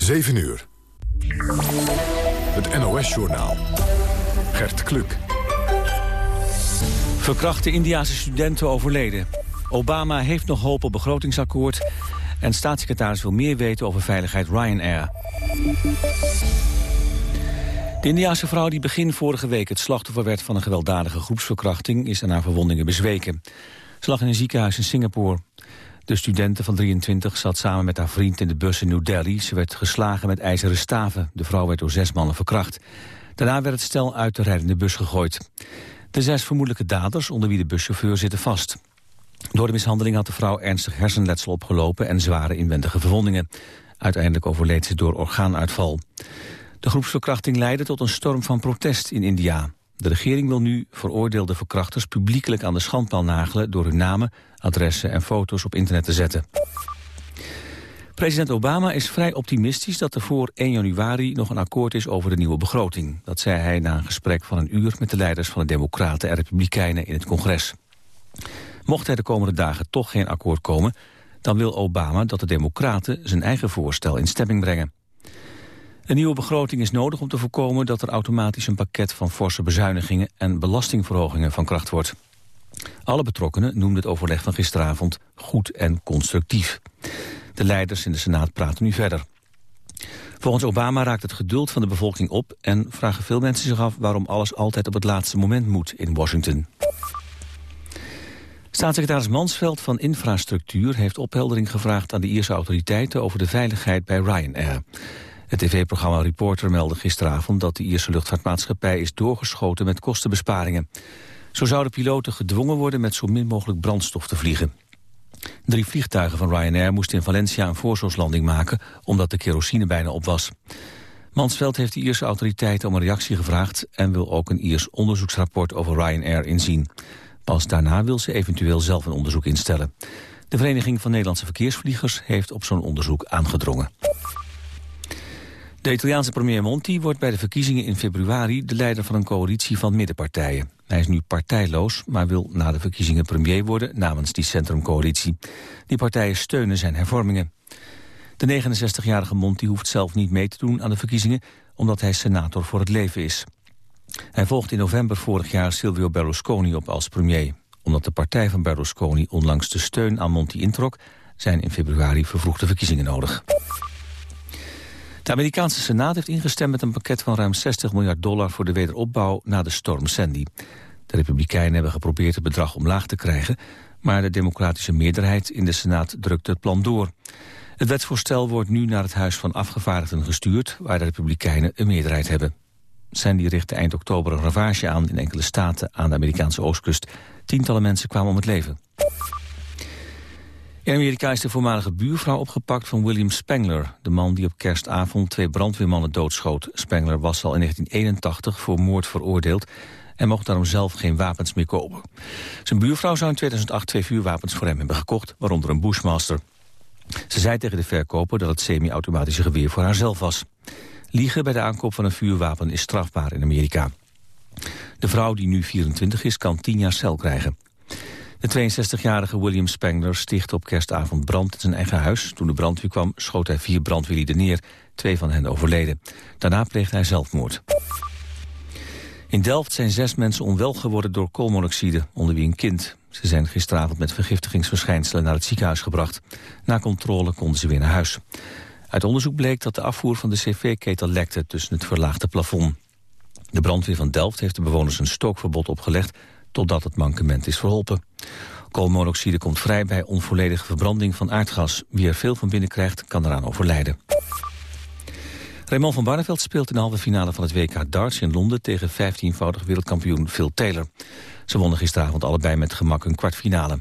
7 uur. Het NOS-journaal. Gert Kluk. Verkrachte Indiase studenten overleden. Obama heeft nog hoop op begrotingsakkoord... en staatssecretaris wil meer weten over veiligheid Ryanair. De Indiase vrouw die begin vorige week het slachtoffer werd... van een gewelddadige groepsverkrachting is aan haar verwondingen bezweken. Ze lag in een ziekenhuis in Singapore. De studente van 23 zat samen met haar vriend in de bus in New Delhi. Ze werd geslagen met ijzeren staven. De vrouw werd door zes mannen verkracht. Daarna werd het stel uit de rijdende bus gegooid. De zes vermoedelijke daders, onder wie de buschauffeur, zitten vast. Door de mishandeling had de vrouw ernstig hersenletsel opgelopen... en zware inwendige verwondingen. Uiteindelijk overleed ze door orgaanuitval. De groepsverkrachting leidde tot een storm van protest in India. De regering wil nu veroordeelde verkrachters publiekelijk aan de schandpaal nagelen... door hun namen, adressen en foto's op internet te zetten. President Obama is vrij optimistisch dat er voor 1 januari nog een akkoord is over de nieuwe begroting. Dat zei hij na een gesprek van een uur met de leiders van de Democraten en Republikeinen in het congres. Mocht er de komende dagen toch geen akkoord komen, dan wil Obama dat de Democraten zijn eigen voorstel in stemming brengen. Een nieuwe begroting is nodig om te voorkomen dat er automatisch een pakket van forse bezuinigingen en belastingverhogingen van kracht wordt. Alle betrokkenen noemden het overleg van gisteravond goed en constructief. De leiders in de Senaat praten nu verder. Volgens Obama raakt het geduld van de bevolking op... en vragen veel mensen zich af waarom alles altijd op het laatste moment moet in Washington. Staatssecretaris Mansveld van Infrastructuur heeft opheldering gevraagd aan de Ierse autoriteiten over de veiligheid bij Ryanair. Het tv-programma Reporter meldde gisteravond dat de Ierse luchtvaartmaatschappij is doorgeschoten met kostenbesparingen. Zo zouden piloten gedwongen worden met zo min mogelijk brandstof te vliegen. Drie vliegtuigen van Ryanair moesten in Valencia een voorzorgslanding maken... omdat de kerosine bijna op was. Mansveld heeft de Ierse autoriteiten om een reactie gevraagd... en wil ook een Iers onderzoeksrapport over Ryanair inzien. Pas daarna wil ze eventueel zelf een onderzoek instellen. De Vereniging van Nederlandse Verkeersvliegers heeft op zo'n onderzoek aangedrongen. De Italiaanse premier Monti wordt bij de verkiezingen in februari... de leider van een coalitie van middenpartijen. Hij is nu partijloos, maar wil na de verkiezingen premier worden... namens die centrumcoalitie. Die partijen steunen zijn hervormingen. De 69-jarige Monti hoeft zelf niet mee te doen aan de verkiezingen... omdat hij senator voor het leven is. Hij volgt in november vorig jaar Silvio Berlusconi op als premier. Omdat de partij van Berlusconi onlangs de steun aan Monti introk... zijn in februari vervroegde verkiezingen nodig. De Amerikaanse Senaat heeft ingestemd met een pakket van ruim 60 miljard dollar voor de wederopbouw na de storm Sandy. De Republikeinen hebben geprobeerd het bedrag omlaag te krijgen, maar de democratische meerderheid in de Senaat drukt het plan door. Het wetsvoorstel wordt nu naar het Huis van Afgevaardigden gestuurd, waar de Republikeinen een meerderheid hebben. Sandy richtte eind oktober een ravage aan in enkele staten aan de Amerikaanse oostkust. Tientallen mensen kwamen om het leven. In Amerika is de voormalige buurvrouw opgepakt van William Spengler... de man die op kerstavond twee brandweermannen doodschoot. Spengler was al in 1981 voor moord veroordeeld... en mocht daarom zelf geen wapens meer kopen. Zijn buurvrouw zou in 2008 twee vuurwapens voor hem hebben gekocht... waaronder een Bushmaster. Ze zei tegen de verkoper dat het semi-automatische geweer voor haarzelf was. Liegen bij de aankoop van een vuurwapen is strafbaar in Amerika. De vrouw, die nu 24 is, kan 10 jaar cel krijgen. De 62-jarige William Spengler stichtte op kerstavond brand in zijn eigen huis. Toen de brandweer kwam, schoot hij vier brandweerlieden neer. Twee van hen overleden. Daarna pleegde hij zelfmoord. In Delft zijn zes mensen onwel geworden door koolmonoxide, onder wie een kind. Ze zijn gisteravond met vergiftigingsverschijnselen naar het ziekenhuis gebracht. Na controle konden ze weer naar huis. Uit onderzoek bleek dat de afvoer van de cv-ketel lekte tussen het verlaagde plafond. De brandweer van Delft heeft de bewoners een stookverbod opgelegd totdat het mankement is verholpen. Koolmonoxide komt vrij bij onvolledige verbranding van aardgas. Wie er veel van binnen krijgt, kan eraan overlijden. Raymond van Barneveld speelt in de halve finale van het WK darts in Londen... tegen 15-voudig wereldkampioen Phil Taylor. Ze wonnen gisteravond allebei met gemak een kwartfinale.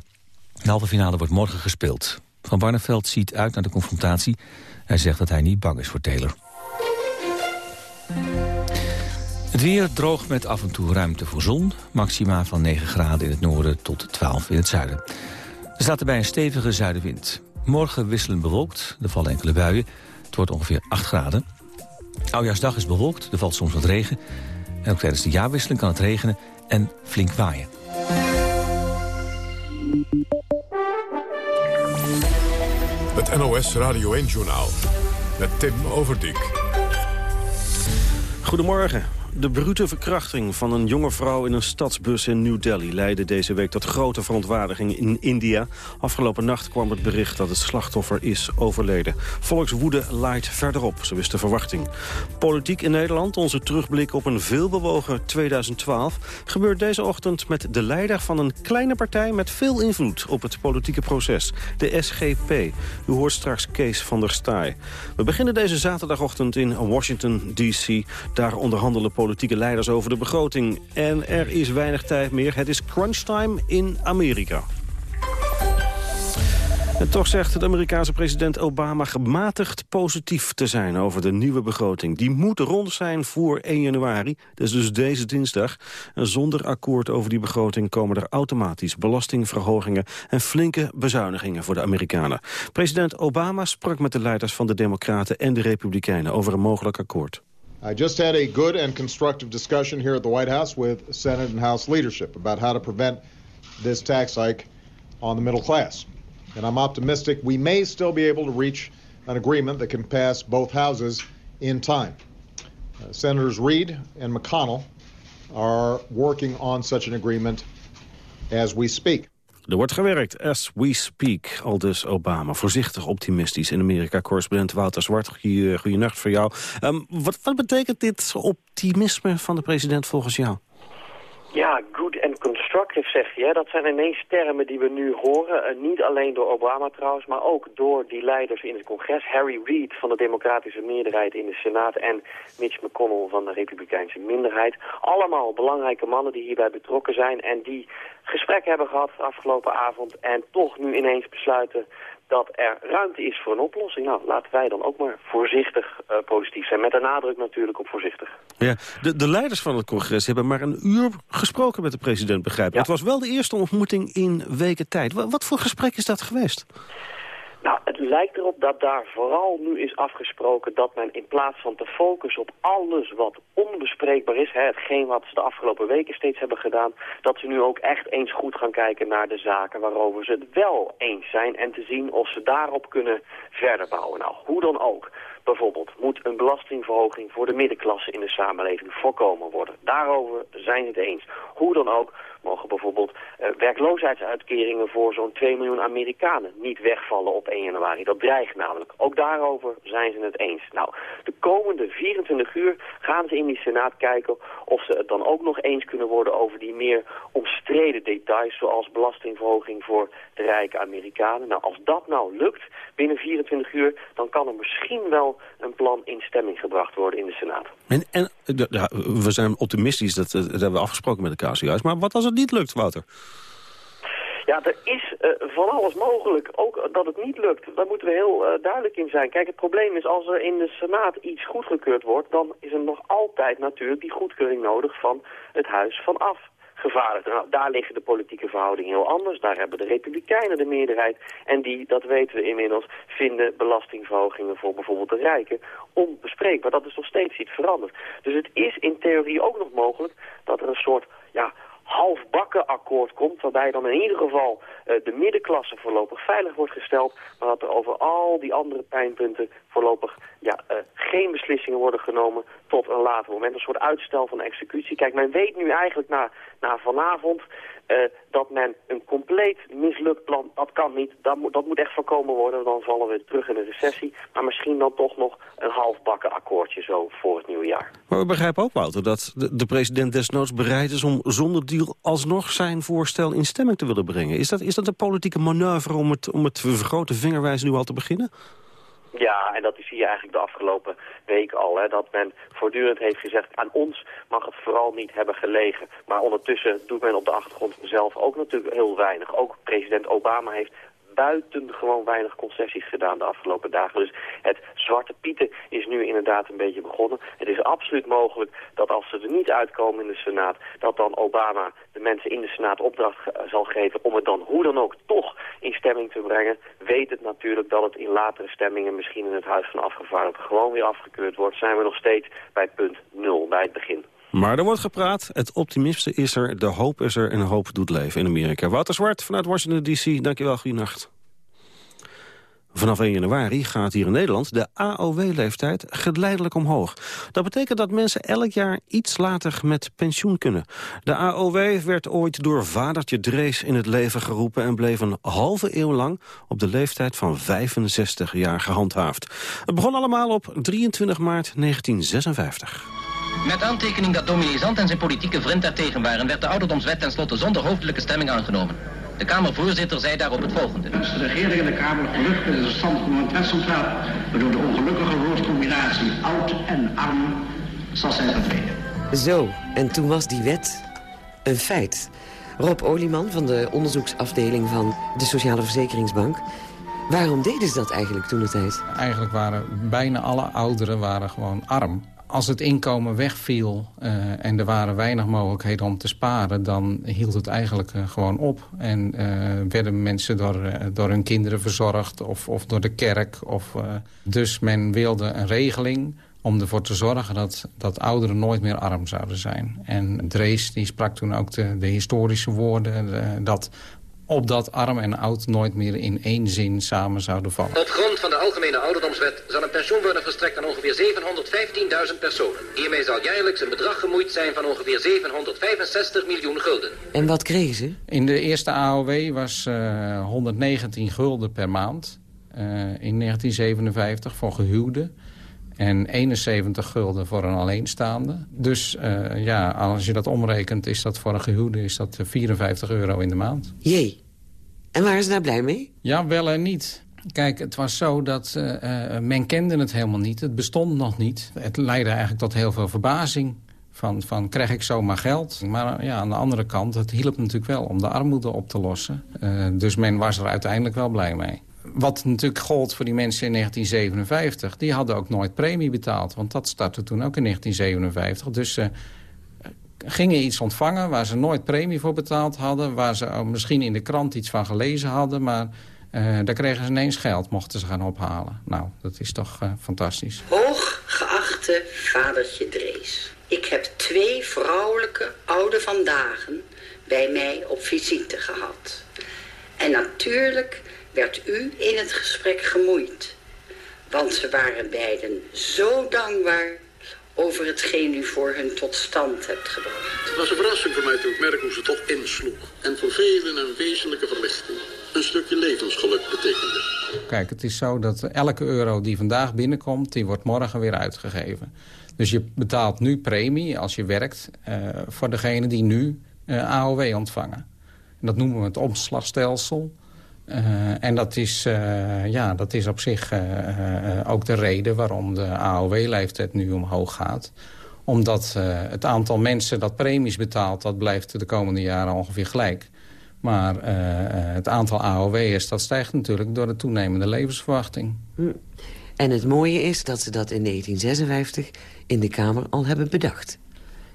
De halve finale wordt morgen gespeeld. Van Barneveld ziet uit naar de confrontatie. Hij zegt dat hij niet bang is voor Taylor. Het weer droog met af en toe ruimte voor zon. Maxima van 9 graden in het noorden tot 12 in het zuiden. Er staat erbij een stevige zuidenwind. Morgen wisselend bewolkt, er vallen enkele buien. Het wordt ongeveer 8 graden. Oudjaarsdag is bewolkt, er valt soms wat regen. En ook tijdens de jaarwisseling kan het regenen en flink waaien. Het NOS Radio 1-journaal met Tim Overdijk. Goedemorgen. De brute verkrachting van een jonge vrouw in een stadsbus in New Delhi... leidde deze week tot grote verontwaardiging in India. Afgelopen nacht kwam het bericht dat het slachtoffer is overleden. Volkswoede laait verderop, zo is de verwachting. Politiek in Nederland, onze terugblik op een veelbewogen 2012... gebeurt deze ochtend met de leider van een kleine partij... met veel invloed op het politieke proces, de SGP. U hoort straks Kees van der Staaij. We beginnen deze zaterdagochtend in Washington, D.C. Daar onderhandelen politieke leiders over de begroting. En er is weinig tijd meer. Het is crunchtime in Amerika. En toch zegt de Amerikaanse president Obama gematigd positief te zijn over de nieuwe begroting. Die moet rond zijn voor 1 januari, dat is dus deze dinsdag. En zonder akkoord over die begroting komen er automatisch belastingverhogingen en flinke bezuinigingen voor de Amerikanen. President Obama sprak met de leiders van de Democraten en de Republikeinen over een mogelijk akkoord. I just had a good and constructive discussion here at the White House with Senate and House leadership about how to prevent this tax hike on the middle class. And I'm optimistic we may still be able to reach an agreement that can pass both houses in time. Uh, Senators Reid and McConnell are working on such an agreement as we speak. Er wordt gewerkt, as we speak, al dus Obama. Voorzichtig optimistisch in Amerika. Correspondent Wouter Zwart, goeienacht voor jou. Um, wat, wat betekent dit optimisme van de president volgens jou? Ja, good and constructive zeg je. Dat zijn ineens termen die we nu horen. Uh, niet alleen door Obama trouwens, maar ook door die leiders in het congres. Harry Reid van de democratische meerderheid in de Senaat en Mitch McConnell van de republikeinse minderheid. Allemaal belangrijke mannen die hierbij betrokken zijn en die gesprek hebben gehad afgelopen avond en toch nu ineens besluiten dat er ruimte is voor een oplossing. Nou, laten wij dan ook maar voorzichtig uh, positief zijn. Met een nadruk natuurlijk op voorzichtig. Ja, de, de leiders van het congres hebben maar een uur gesproken met de president, begrijp ik. Het was wel de eerste ontmoeting in weken tijd. Wat, wat voor gesprek is dat geweest? Nou, het lijkt erop dat daar vooral nu is afgesproken dat men in plaats van te focussen op alles wat onbespreekbaar is, hè, hetgeen wat ze de afgelopen weken steeds hebben gedaan, dat ze nu ook echt eens goed gaan kijken naar de zaken waarover ze het wel eens zijn en te zien of ze daarop kunnen verder bouwen. Nou, hoe dan ook. Bijvoorbeeld moet een belastingverhoging voor de middenklasse in de samenleving voorkomen worden. Daarover zijn het eens. Hoe dan ook mogen bijvoorbeeld uh, werkloosheidsuitkeringen voor zo'n 2 miljoen Amerikanen niet wegvallen op 1 januari. Dat dreigt namelijk. Ook daarover zijn ze het eens. Nou, de komende 24 uur gaan ze in die Senaat kijken of ze het dan ook nog eens kunnen worden over die meer omstreden details, zoals belastingverhoging voor de rijke Amerikanen. Nou, als dat nou lukt binnen 24 uur, dan kan er misschien wel een plan in stemming gebracht worden in de Senaat. En, en we zijn optimistisch, dat, dat hebben we afgesproken met de KCU's, maar wat als het niet lukt, Wouter? Ja, er is uh, van alles mogelijk. Ook dat het niet lukt. Daar moeten we heel uh, duidelijk in zijn. Kijk, het probleem is als er in de Senaat iets goedgekeurd wordt... dan is er nog altijd natuurlijk die goedkeuring nodig van het Huis van Af gevaarlijk. Nou, daar liggen de politieke verhoudingen heel anders. Daar hebben de Republikeinen de meerderheid. En die, dat weten we inmiddels, vinden belastingverhogingen voor bijvoorbeeld de rijken onbespreekbaar. Dat is nog steeds iets veranderd. Dus het is in theorie ook nog mogelijk dat er een soort ja, halfbakken akkoord komt... waarbij dan in ieder geval uh, de middenklasse voorlopig veilig wordt gesteld... maar dat er over al die andere pijnpunten voorlopig ja, uh, geen beslissingen worden genomen... tot een later moment, een soort uitstel van executie. Kijk, men weet nu eigenlijk na, na vanavond uh, dat men een compleet mislukt plan, dat kan niet. Dat moet, dat moet echt voorkomen worden, dan vallen we terug in een recessie. Maar misschien dan toch nog een halfbakken akkoordje zo voor het nieuwe jaar. Maar we begrijpen ook, Wouter, dat de, de president desnoods bereid is om zonder deal alsnog zijn voorstel in stemming te willen brengen. Is dat, is dat een politieke manoeuvre om het, om het vergrote vingerwijs nu al te beginnen? Ja, en dat zie je eigenlijk de afgelopen week al. Hè, dat men voortdurend heeft gezegd, aan ons mag het vooral niet hebben gelegen. Maar ondertussen doet men op de achtergrond zelf ook natuurlijk heel weinig. Ook president Obama heeft buitengewoon weinig concessies gedaan de afgelopen dagen. Dus het zwarte pieten is nu inderdaad een beetje begonnen. Het is absoluut mogelijk dat als ze er niet uitkomen in de Senaat... dat dan Obama de mensen in de Senaat opdracht zal geven... om het dan hoe dan ook toch in stemming te brengen. Weet het natuurlijk dat het in latere stemmingen... misschien in het Huis van Afgevaardigden gewoon weer afgekeurd wordt. Zijn we nog steeds bij punt nul, bij het begin. Maar er wordt gepraat, het optimisme is er, de hoop is er en hoop doet leven in Amerika. Wouter Zwart vanuit Washington D.C., dankjewel, goeienacht. Vanaf 1 januari gaat hier in Nederland de AOW-leeftijd geleidelijk omhoog. Dat betekent dat mensen elk jaar iets later met pensioen kunnen. De AOW werd ooit door vadertje Drees in het leven geroepen... en bleef een halve eeuw lang op de leeftijd van 65 jaar gehandhaafd. Het begon allemaal op 23 maart 1956. Met aantekening dat dominee Zand en zijn politieke vriend daartegen waren... werd de ouderdomswet tenslotte zonder hoofdelijke stemming aangenomen. De Kamervoorzitter zei daarop het volgende. De regering en de Kamer gelukt met de stand van het wetscentraal... waardoor de ongelukkige woordcombinatie oud en arm zal zijn verdwenen. Zo, en toen was die wet een feit. Rob Olieman van de onderzoeksafdeling van de Sociale Verzekeringsbank... Waarom deden ze dat eigenlijk toen de tijd? Eigenlijk waren bijna alle ouderen waren gewoon arm als het inkomen wegviel uh, en er waren weinig mogelijkheden om te sparen... dan hield het eigenlijk uh, gewoon op. En uh, werden mensen door, door hun kinderen verzorgd of, of door de kerk. Of, dus men wilde een regeling om ervoor te zorgen dat, dat ouderen nooit meer arm zouden zijn. En Drees die sprak toen ook de, de historische woorden... dat opdat arm en oud nooit meer in één zin samen zouden vallen. Op grond van de Algemene Ouderdomswet zal een pensioen worden verstrekt aan ongeveer 715.000 personen. Hiermee zal jaarlijks een bedrag gemoeid zijn van ongeveer 765 miljoen gulden. En wat kregen ze? In de eerste AOW was uh, 119 gulden per maand uh, in 1957 voor gehuwden en 71 gulden voor een alleenstaande. Dus uh, ja, als je dat omrekent, is dat voor een gehuwde is dat 54 euro in de maand. Jee. En waren ze daar blij mee? Ja, wel en niet. Kijk, het was zo dat uh, men kende het helemaal niet. Het bestond nog niet. Het leidde eigenlijk tot heel veel verbazing. Van, van krijg ik zomaar geld? Maar ja, aan de andere kant, het hielp natuurlijk wel om de armoede op te lossen. Uh, dus men was er uiteindelijk wel blij mee wat natuurlijk gold voor die mensen in 1957... die hadden ook nooit premie betaald. Want dat startte toen ook in 1957. Dus ze gingen iets ontvangen waar ze nooit premie voor betaald hadden... waar ze misschien in de krant iets van gelezen hadden... maar uh, daar kregen ze ineens geld, mochten ze gaan ophalen. Nou, dat is toch uh, fantastisch. Hooggeachte vadertje Drees. Ik heb twee vrouwelijke oude vandaag bij mij op visite gehad. En natuurlijk werd u in het gesprek gemoeid. Want ze waren beiden zo dankbaar over hetgeen u voor hun tot stand hebt gebracht. Het was een verrassing voor mij toen ik merk hoe ze toch insloeg. En voor velen een wezenlijke verlichting. Een stukje levensgeluk betekende. Kijk, het is zo dat elke euro die vandaag binnenkomt... die wordt morgen weer uitgegeven. Dus je betaalt nu premie als je werkt... Uh, voor degene die nu uh, AOW ontvangen. En dat noemen we het omslagstelsel. Uh, en dat is, uh, ja, dat is op zich uh, ook de reden waarom de AOW-leeftijd nu omhoog gaat. Omdat het aantal mensen dat premies betaalt, dat blijft de komende jaren ongeveer gelijk. Maar het aantal AOW'ers, dat stijgt natuurlijk door de toenemende levensverwachting. Hm. En het mooie is dat ze dat in 1956 in de Kamer al hebben bedacht.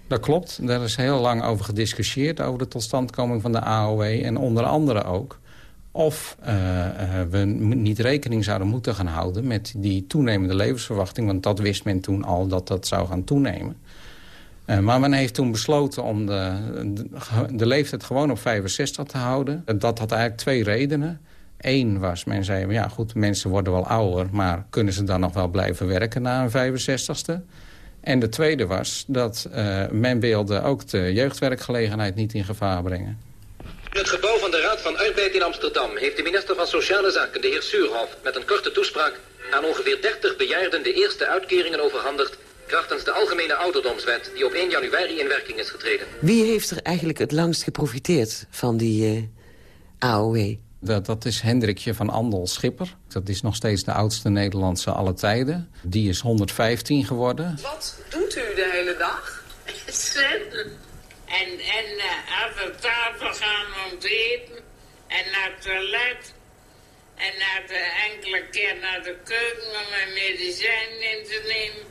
Dat klopt. Daar is heel lang over gediscussieerd, over de totstandkoming van de AOW. En onder andere ook of uh, uh, we niet rekening zouden moeten gaan houden met die toenemende levensverwachting. Want dat wist men toen al dat dat zou gaan toenemen. Uh, maar men heeft toen besloten om de, de, leeftijd gewoon op 65 te houden. Dat had eigenlijk twee redenen. Eén was, men zei, ja goed, mensen worden wel ouder... maar kunnen ze dan nog wel blijven werken na een 65ste? En de tweede was dat men wilde ook de jeugdwerkgelegenheid niet in gevaar brengen. Het gebouw van van Arbeid in Amsterdam heeft de minister van Sociale Zaken, de heer Suurhoff, met een korte toespraak aan ongeveer 30 bejaarden de eerste uitkeringen overhandigd krachtens de Algemene Ouderdomswet die op 1 januari in werking is getreden. Wie heeft er eigenlijk het langst geprofiteerd van die uh, AOW? Dat, dat, is Hendrikje van Andel Schipper. Dat is nog steeds de oudste Nederlandse alle tijden. Die is 115 geworden. Wat doet u de hele dag? En, en uh, aan de tafel gaan om te eten. En naar het toilet. En naar de enkele keer naar de keuken om mijn medicijnen in te nemen.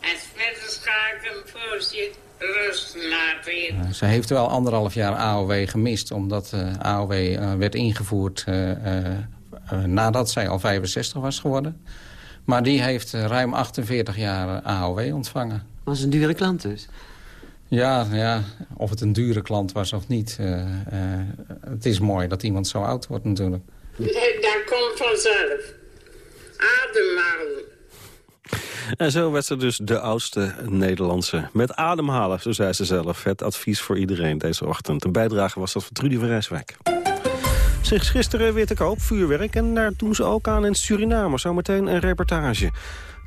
En smiddags ga ik een poosje rust laten eten. ze heeft wel anderhalf jaar AOW gemist. Omdat uh, AOW uh, werd ingevoerd nadat zij al 65 was geworden. Maar die heeft ruim 48 jaar AOW ontvangen. Was een dure klant dus? Ja, ja, of het een dure klant was of niet. Eh, eh, het is mooi dat iemand zo oud wordt natuurlijk. Dat komt vanzelf. Ademhalen. En zo werd ze dus de oudste Nederlandse. Met ademhalen, zo zei ze zelf. Het advies voor iedereen deze ochtend. Een bijdrage was dat van Trudy van Rijswijk. Zich gisteren weer te koop, vuurwerk. En daar doen ze ook aan in Suriname. Zometeen een reportage.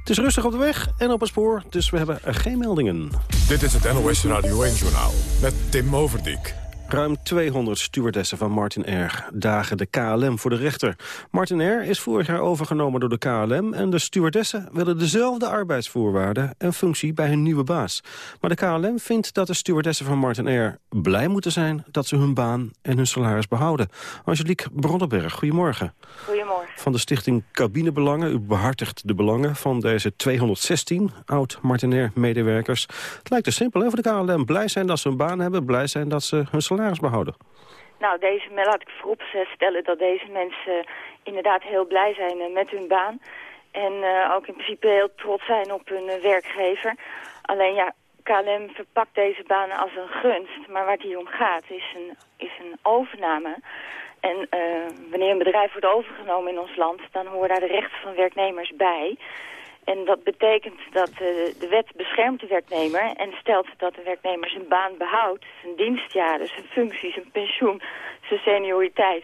Het is rustig op de weg en op het spoor, dus we hebben geen meldingen. Dit is het NOS Radio 1-journaal met Tim Overdijk. Ruim 200 stewardessen van Martin Air dagen de KLM voor de rechter. Martin Air is vorig jaar overgenomen door de KLM... en de stewardessen willen dezelfde arbeidsvoorwaarden en functie bij hun nieuwe baas. Maar de KLM vindt dat de stewardessen van Martin Air blij moeten zijn... dat ze hun baan en hun salaris behouden. Angelique Bronneberg, goedemorgen. Goedemorgen. Van de stichting Cabinebelangen. U behartigt de belangen van deze 216 oud-Martin Air-medewerkers. Het lijkt dus simpel hè, voor de KLM. Blij zijn dat ze een baan hebben, blij zijn dat ze hun salaris behouden? Nou, deze, laat ik vooropstellen dat deze mensen inderdaad heel blij zijn eh, met hun baan. En uh, ook in principe heel trots zijn op hun werkgever. Alleen ja, KLM verpakt deze baan als een gunst. Maar waar het hier om gaat is een, is een overname. En wanneer een bedrijf wordt overgenomen in ons land... dan horen daar de rechten van werknemers bij... En dat betekent dat uh, de wet beschermt de werknemer en stelt dat de werknemer zijn baan behoudt, zijn dienstjaren, zijn functies, zijn pensioen, zijn senioriteit.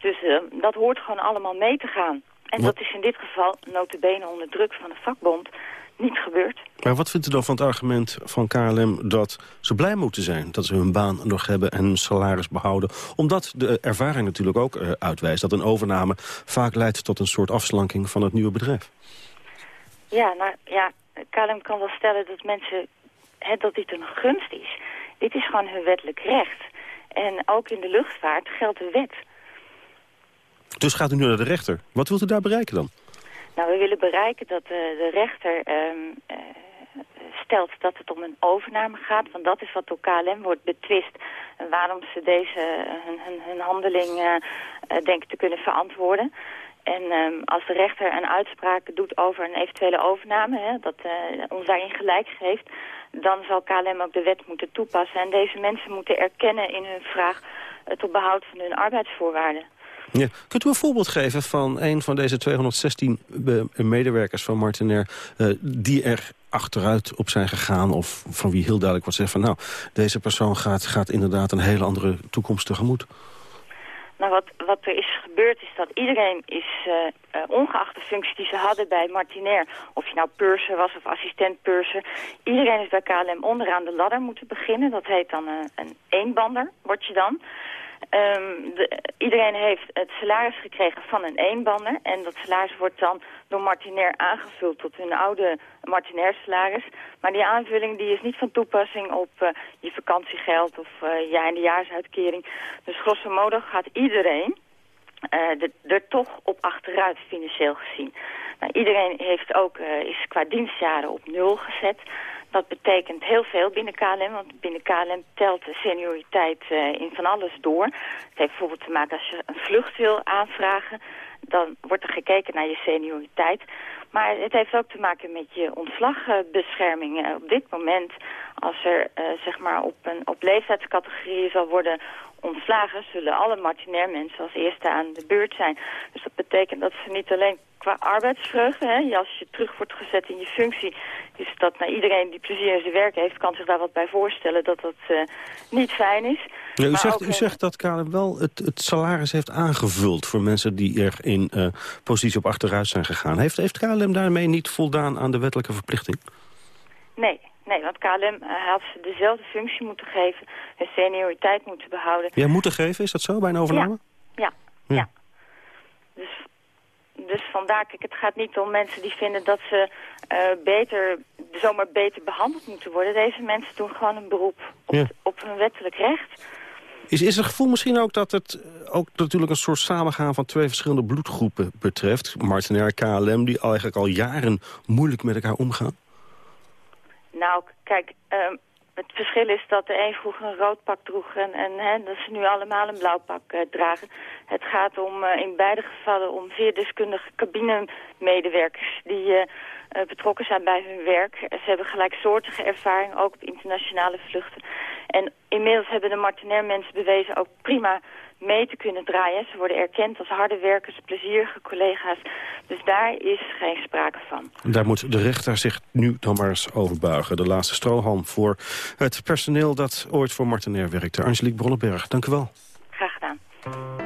Dus uh, dat hoort gewoon allemaal mee te gaan. En wat? dat is in dit geval, notabene onder druk van de vakbond, niet gebeurd. Maar wat vindt u dan van het argument van KLM dat ze blij moeten zijn... dat ze hun baan nog hebben en hun salaris behouden? Omdat de ervaring natuurlijk ook uh, uitwijst dat een overname vaak leidt tot een soort afslanking van het nieuwe bedrijf. Ja, nou ja, KLM kan wel stellen dat mensen, hè, dat dit een gunst is. Dit is gewoon hun wettelijk recht. En ook in de luchtvaart geldt de wet. Dus gaat u nu naar de rechter. Wat wilt u daar bereiken dan? Nou, we willen bereiken dat uh, de rechter um, uh, stelt dat het om een overname gaat. Want dat is wat door KLM wordt betwist. En waarom ze deze, hun, hun, hun handeling uh, denken te kunnen verantwoorden. En um, als de rechter een uitspraak doet over een eventuele overname, hè, dat uh, ons daarin gelijk geeft, dan zal KLM ook de wet moeten toepassen. En deze mensen moeten erkennen in hun vraag uh, tot behoud van hun arbeidsvoorwaarden. Ja. Kunt u een voorbeeld geven van een van deze 216 medewerkers van Martinair... Uh, die er achteruit op zijn gegaan of van wie heel duidelijk wordt zeggen van... nou, deze persoon gaat, gaat inderdaad een hele andere toekomst tegemoet? Nou, wat, wat er is gebeurd is dat iedereen is, uh, uh, ongeacht de functie die ze hadden bij Martinair, of je nou purser was of assistent purser, iedereen is bij KLM onderaan de ladder moeten beginnen. Dat heet dan een, een eenbander, word je dan. Um, de, iedereen heeft het salaris gekregen van een eenbander. En dat salaris wordt dan door Martinair aangevuld tot hun oude Martinair salaris. Maar die aanvulling die is niet van toepassing op je vakantiegeld of uh, je eindejaarsuitkering. Dus grosso modo gaat iedereen uh, de, er toch op achteruit financieel gezien. Nou, iedereen heeft ook, is qua dienstjaren op nul gezet. Dat betekent heel veel binnen KLM, want binnen KLM telt de senioriteit uh, in van alles door. Het heeft bijvoorbeeld te maken als je een vlucht wil aanvragen, dan wordt er gekeken naar je senioriteit. Maar het heeft ook te maken met je ontslagbescherming. Op dit moment, als er zeg maar op, een, op leeftijdscategorieën zal worden ontslagen, zullen alle martinair mensen als eerste aan de beurt zijn. Dus dat betekent dat ze niet alleen qua arbeidsvreugde, hè, als je terug wordt gezet in je functie, is dat nou, iedereen die plezier in zijn werk heeft, kan zich daar wat bij voorstellen dat dat uh, niet fijn is. Ja, u, zegt, u zegt dat KLM wel het, het, salaris heeft aangevuld voor mensen die er in uh, positie op achteruit zijn gegaan. Heeft, heeft KLM daarmee niet voldaan aan de wettelijke verplichting? Nee, Nee, want KLM uh, had ze dezelfde functie moeten geven, hun senioriteit moeten behouden. Ja, moeten geven, is dat zo bij een overname? Ja, ja. ja. Dus, dus vandaar, kijk, het gaat niet om mensen die vinden dat ze uh, beter, zomaar beter behandeld moeten worden. Deze mensen doen gewoon een beroep op, ja. op hun wettelijk recht. Is, is het gevoel misschien ook dat het ook natuurlijk een soort samengaan van twee verschillende bloedgroepen betreft? Martinair, KLM, die eigenlijk al jaren moeilijk met elkaar omgaan? Nou, kijk, um, het verschil is dat de een vroeger een rood pak droeg en, en dat ze nu allemaal een blauw pak uh, dragen. Het gaat om uh, in beide gevallen om zeer deskundige cabinemedewerkers die uh, betrokken zijn bij hun werk. Ze hebben gelijksoortige ervaring, ook op internationale vluchten. En inmiddels hebben de Martinair mensen bewezen ook prima mee te kunnen draaien. Ze worden erkend als harde werkers, plezierige collega's. Dus daar is geen sprake van. Daar moet de rechter zich nu dan maar eens over buigen. De laatste strohalm voor het personeel dat ooit voor Martinair werkte. Angelique Bronnenberg, dank u wel. Graag gedaan.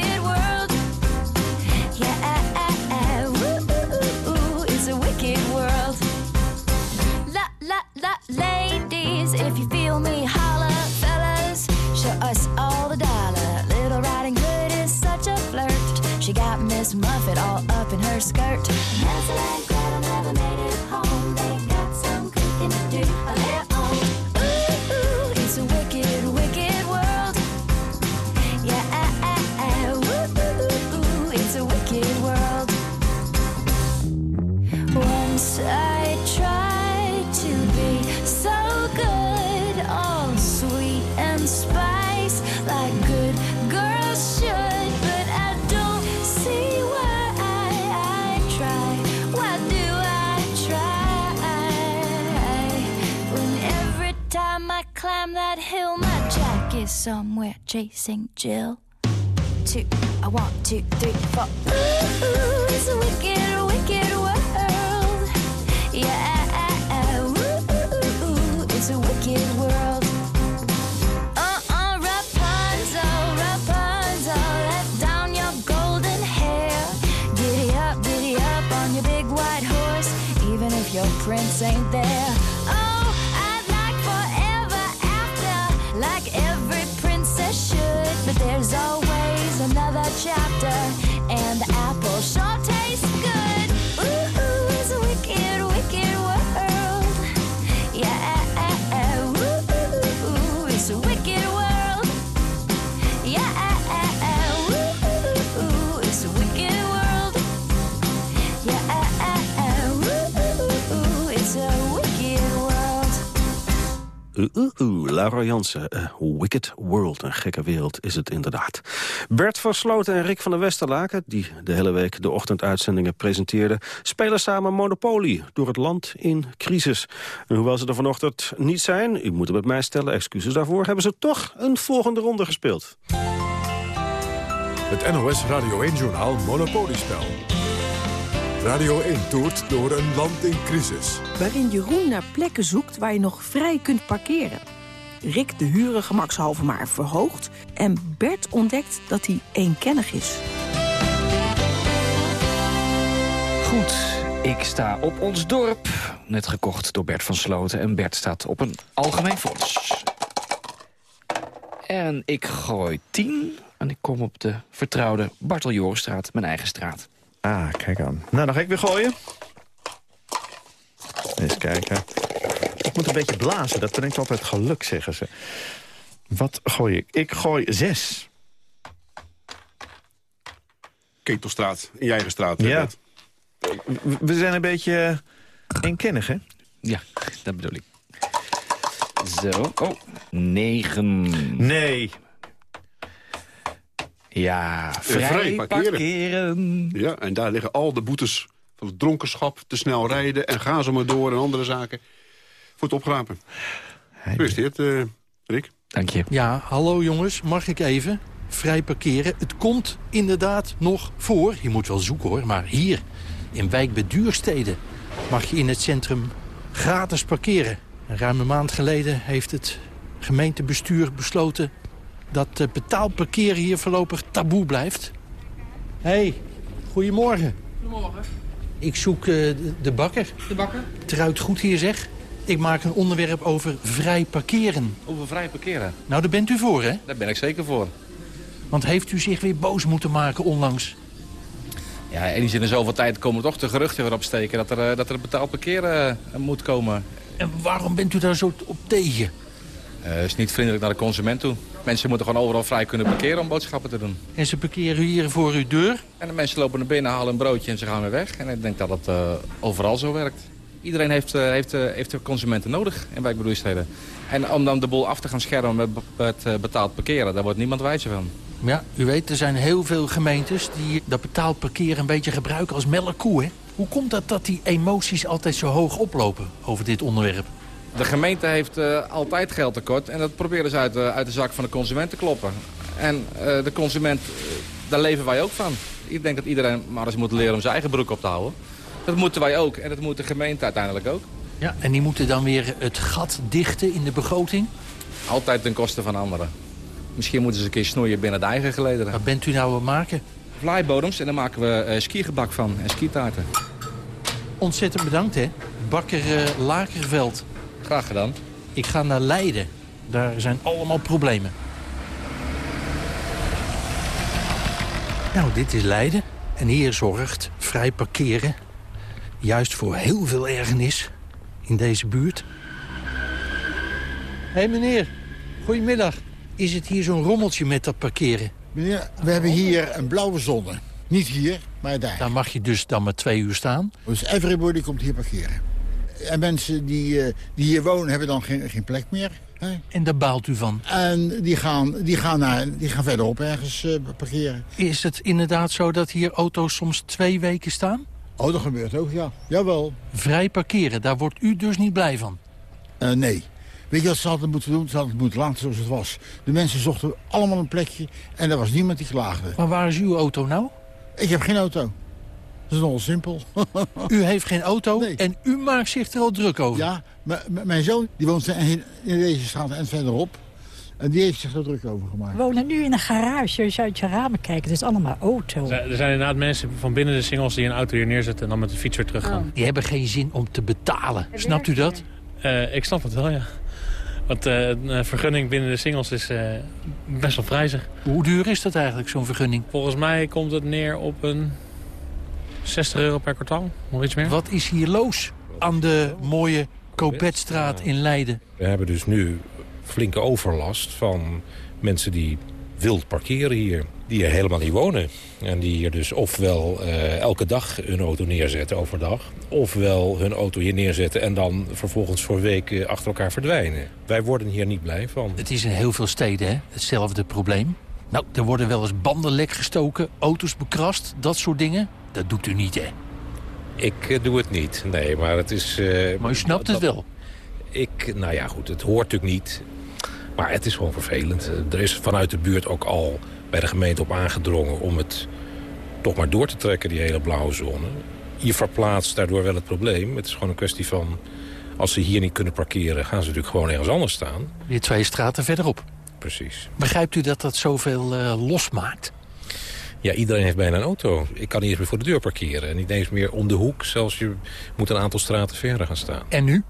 Miss Muffet all up in her skirt. Hansel and Gretel never made it home. Somewhere chasing Jill. Two, I want two, three, four. Ooh, it's a wicked, wicked world. Yeah, ooh, it's a wicked world. Uh-uh, Rapunzel, Rapunzel, always another chapter, Uh, uh, Laura Jansen, uh, Wicked World. Een gekke wereld is het inderdaad. Bert van Sloten en Rick van der Westerlaken... die de hele week de ochtenduitzendingen presenteerden... spelen samen Monopoly door het land in crisis. En hoewel ze er vanochtend niet zijn, u moet het met mij stellen, excuses daarvoor... hebben ze toch een volgende ronde gespeeld. Het NOS Radio 1-journaal Monopoliespel. Radio 1 toert door een land in crisis. waarin Jeroen naar plekken zoekt waar je nog vrij kunt parkeren. Rick de huren gemakshalve maar verhoogt... en Bert ontdekt dat hij eenkennig is. Goed, ik sta op ons dorp. Net gekocht door Bert van Sloten. En Bert staat op een algemeen fonds. En ik gooi 10. En ik kom op de vertrouwde Bartel Jorenstraat, mijn eigen straat. Ah, kijk aan. Nou, dan ga ik weer gooien. Eens kijken. Ik moet een beetje blazen, dat brengt altijd geluk, zeggen ze. Wat gooi ik? Ik gooi zes. Ketelstraat, in je eigen straat. Ja. We zijn een beetje eenkennig, hè? Ja, dat bedoel ik. Zo, oh, negen. Nee. Ja, Vrij, vrij parkeren. parkeren. Ja, en daar liggen al de boetes van het dronkenschap, te snel rijden... en ga zo maar door en andere zaken voor het opgrapen. Gefeliciteerd, eh Rick. Dank je. Ja, hallo jongens, mag ik even? Vrij parkeren. Het komt inderdaad nog voor. Je moet wel zoeken hoor, maar hier, in wijk bij Duurstede... mag je in het centrum gratis parkeren. Een ruime maand geleden heeft het gemeentebestuur besloten... dat eh, betaald parkeren hier voorlopig taboe blijft. hey, goedemorgen. Goedemorgen. Ik zoek eh, de, bakker. De bakker? Het ruikt goed hier zeg. Ik maak een onderwerp over vrij parkeren. Over vrij parkeren. Nou, daar bent u voor, hè? Daar ben ik zeker voor. Want heeft u zich weer boos moeten maken onlangs? Ja, eens in zoveel tijd komen toch de geruchten weer opsteken... dat er, eh, dat er betaald parkeer eh, moet komen. En waarom bent u daar zo op tegen? Het is niet vriendelijk naar de consument toe. Mensen moeten gewoon overal vrij kunnen parkeren om boodschappen te doen. En ze parkeren hier voor uw deur? En de mensen lopen naar binnen, halen een broodje en ze gaan weer weg. En ik denk dat het uh, overal zo werkt. Iedereen heeft, uh, heeft, heeft de consumenten nodig in wijkbedoelsteden. En om dan de boel af te gaan schermen met, met betaald parkeren, daar wordt niemand wijzer van. Ja, u weet, er zijn heel veel gemeentes die dat betaald parkeren een beetje gebruiken als melkkoe. Hè? Hoe komt dat dat die emoties altijd zo hoog oplopen over dit onderwerp? De gemeente heeft uh, altijd geld tekort en dat proberen ze uit, uh, uit de zak van de consument te kloppen. En uh, de consument, daar leven wij ook van. Ik denk dat iedereen maar eens moet leren om zijn eigen broek op te houden. Dat moeten wij ook en dat moet de gemeente uiteindelijk ook. Ja, en die moeten dan weer het gat dichten in de begroting? Altijd ten koste van anderen. Misschien moeten ze een keer snoeien binnen de eigen gelederen. Wat bent u nou aan het maken? Vlaaibodems en daar maken we skigebak van en skitaarten. Ontzettend bedankt, hè. Bakker Lakerveld. Graag gedaan. Ik ga naar Leiden. Daar zijn allemaal problemen. Nou, dit is Leiden. En hier zorgt vrij parkeren juist voor heel veel ergernis in deze buurt. Hé hey meneer, goedemiddag. Is het hier zo'n rommeltje met dat parkeren? Meneer, we hebben hier een blauwe zone. Niet hier, maar daar. Daar mag je dus dan maar twee uur staan? Dus everybody komt hier parkeren. En mensen die, uh, die hier wonen hebben dan geen, geen plek meer. Hè? En daar baalt u van? En die gaan, die gaan, naar, die gaan verderop ergens uh, parkeren. Is het inderdaad zo dat hier auto's soms twee weken staan? Oh, dat gebeurt ook, ja. Jawel. Vrij parkeren, daar wordt u dus niet blij van? Uh, nee. Weet je wat ze hadden moeten doen? Ze hadden het moeten laten zoals het was. De mensen zochten allemaal een plekje en er was niemand die klaagde. Maar waar is uw auto nou? Ik heb geen auto. Dat is nogal simpel. u heeft geen auto nee. en u maakt zich er al druk over? Ja, mijn zoon die woont in deze straat en verderop. En die heeft zich er druk over gemaakt. We wonen nu in een garage. Als je uit je ramen kijkt, het is allemaal auto. Er zijn inderdaad mensen van binnen de singles die een auto hier neerzetten... en dan met de fiets weer teruggaan. Oh. Die hebben geen zin om te betalen. Snapt u dat? Uh, ik snap het wel, ja. Want uh, een vergunning binnen de singles is uh, best wel prijzig. Hoe duur is dat eigenlijk, zo'n vergunning? Volgens mij komt het neer op een 60 euro per kwartaal, nog iets meer. Wat is hier los aan de mooie Copetstraat in Leiden? We hebben dus nu flinke overlast van mensen die wild parkeren hier. Die er helemaal niet wonen. En die hier dus ofwel uh, elke dag hun auto neerzetten overdag... ofwel hun auto hier neerzetten en dan vervolgens voor weken achter elkaar verdwijnen. Wij worden hier niet blij van. Het is in heel veel steden hè? hetzelfde probleem. Nou, er worden wel eens banden lek gestoken, auto's bekrast, dat soort dingen. Dat doet u niet, hè? Ik uh, doe het niet, nee, maar het is... Uh, maar u snapt het wel? Ik, nou ja, goed, het hoort natuurlijk niet. Maar het is gewoon vervelend. Er is vanuit de buurt ook al bij de gemeente op aangedrongen... om het toch maar door te trekken, die hele blauwe zone. Je verplaatst daardoor wel het probleem. Het is gewoon een kwestie van... als ze hier niet kunnen parkeren, gaan ze natuurlijk gewoon ergens anders staan. Weer twee straten verderop. Precies. Begrijpt u dat dat zoveel uh, losmaakt? Ja, iedereen heeft bijna een auto. Ik kan niet eens meer voor de deur parkeren. En niet eens meer om de hoek. Zelfs je moet een aantal straten verder gaan staan. En nu?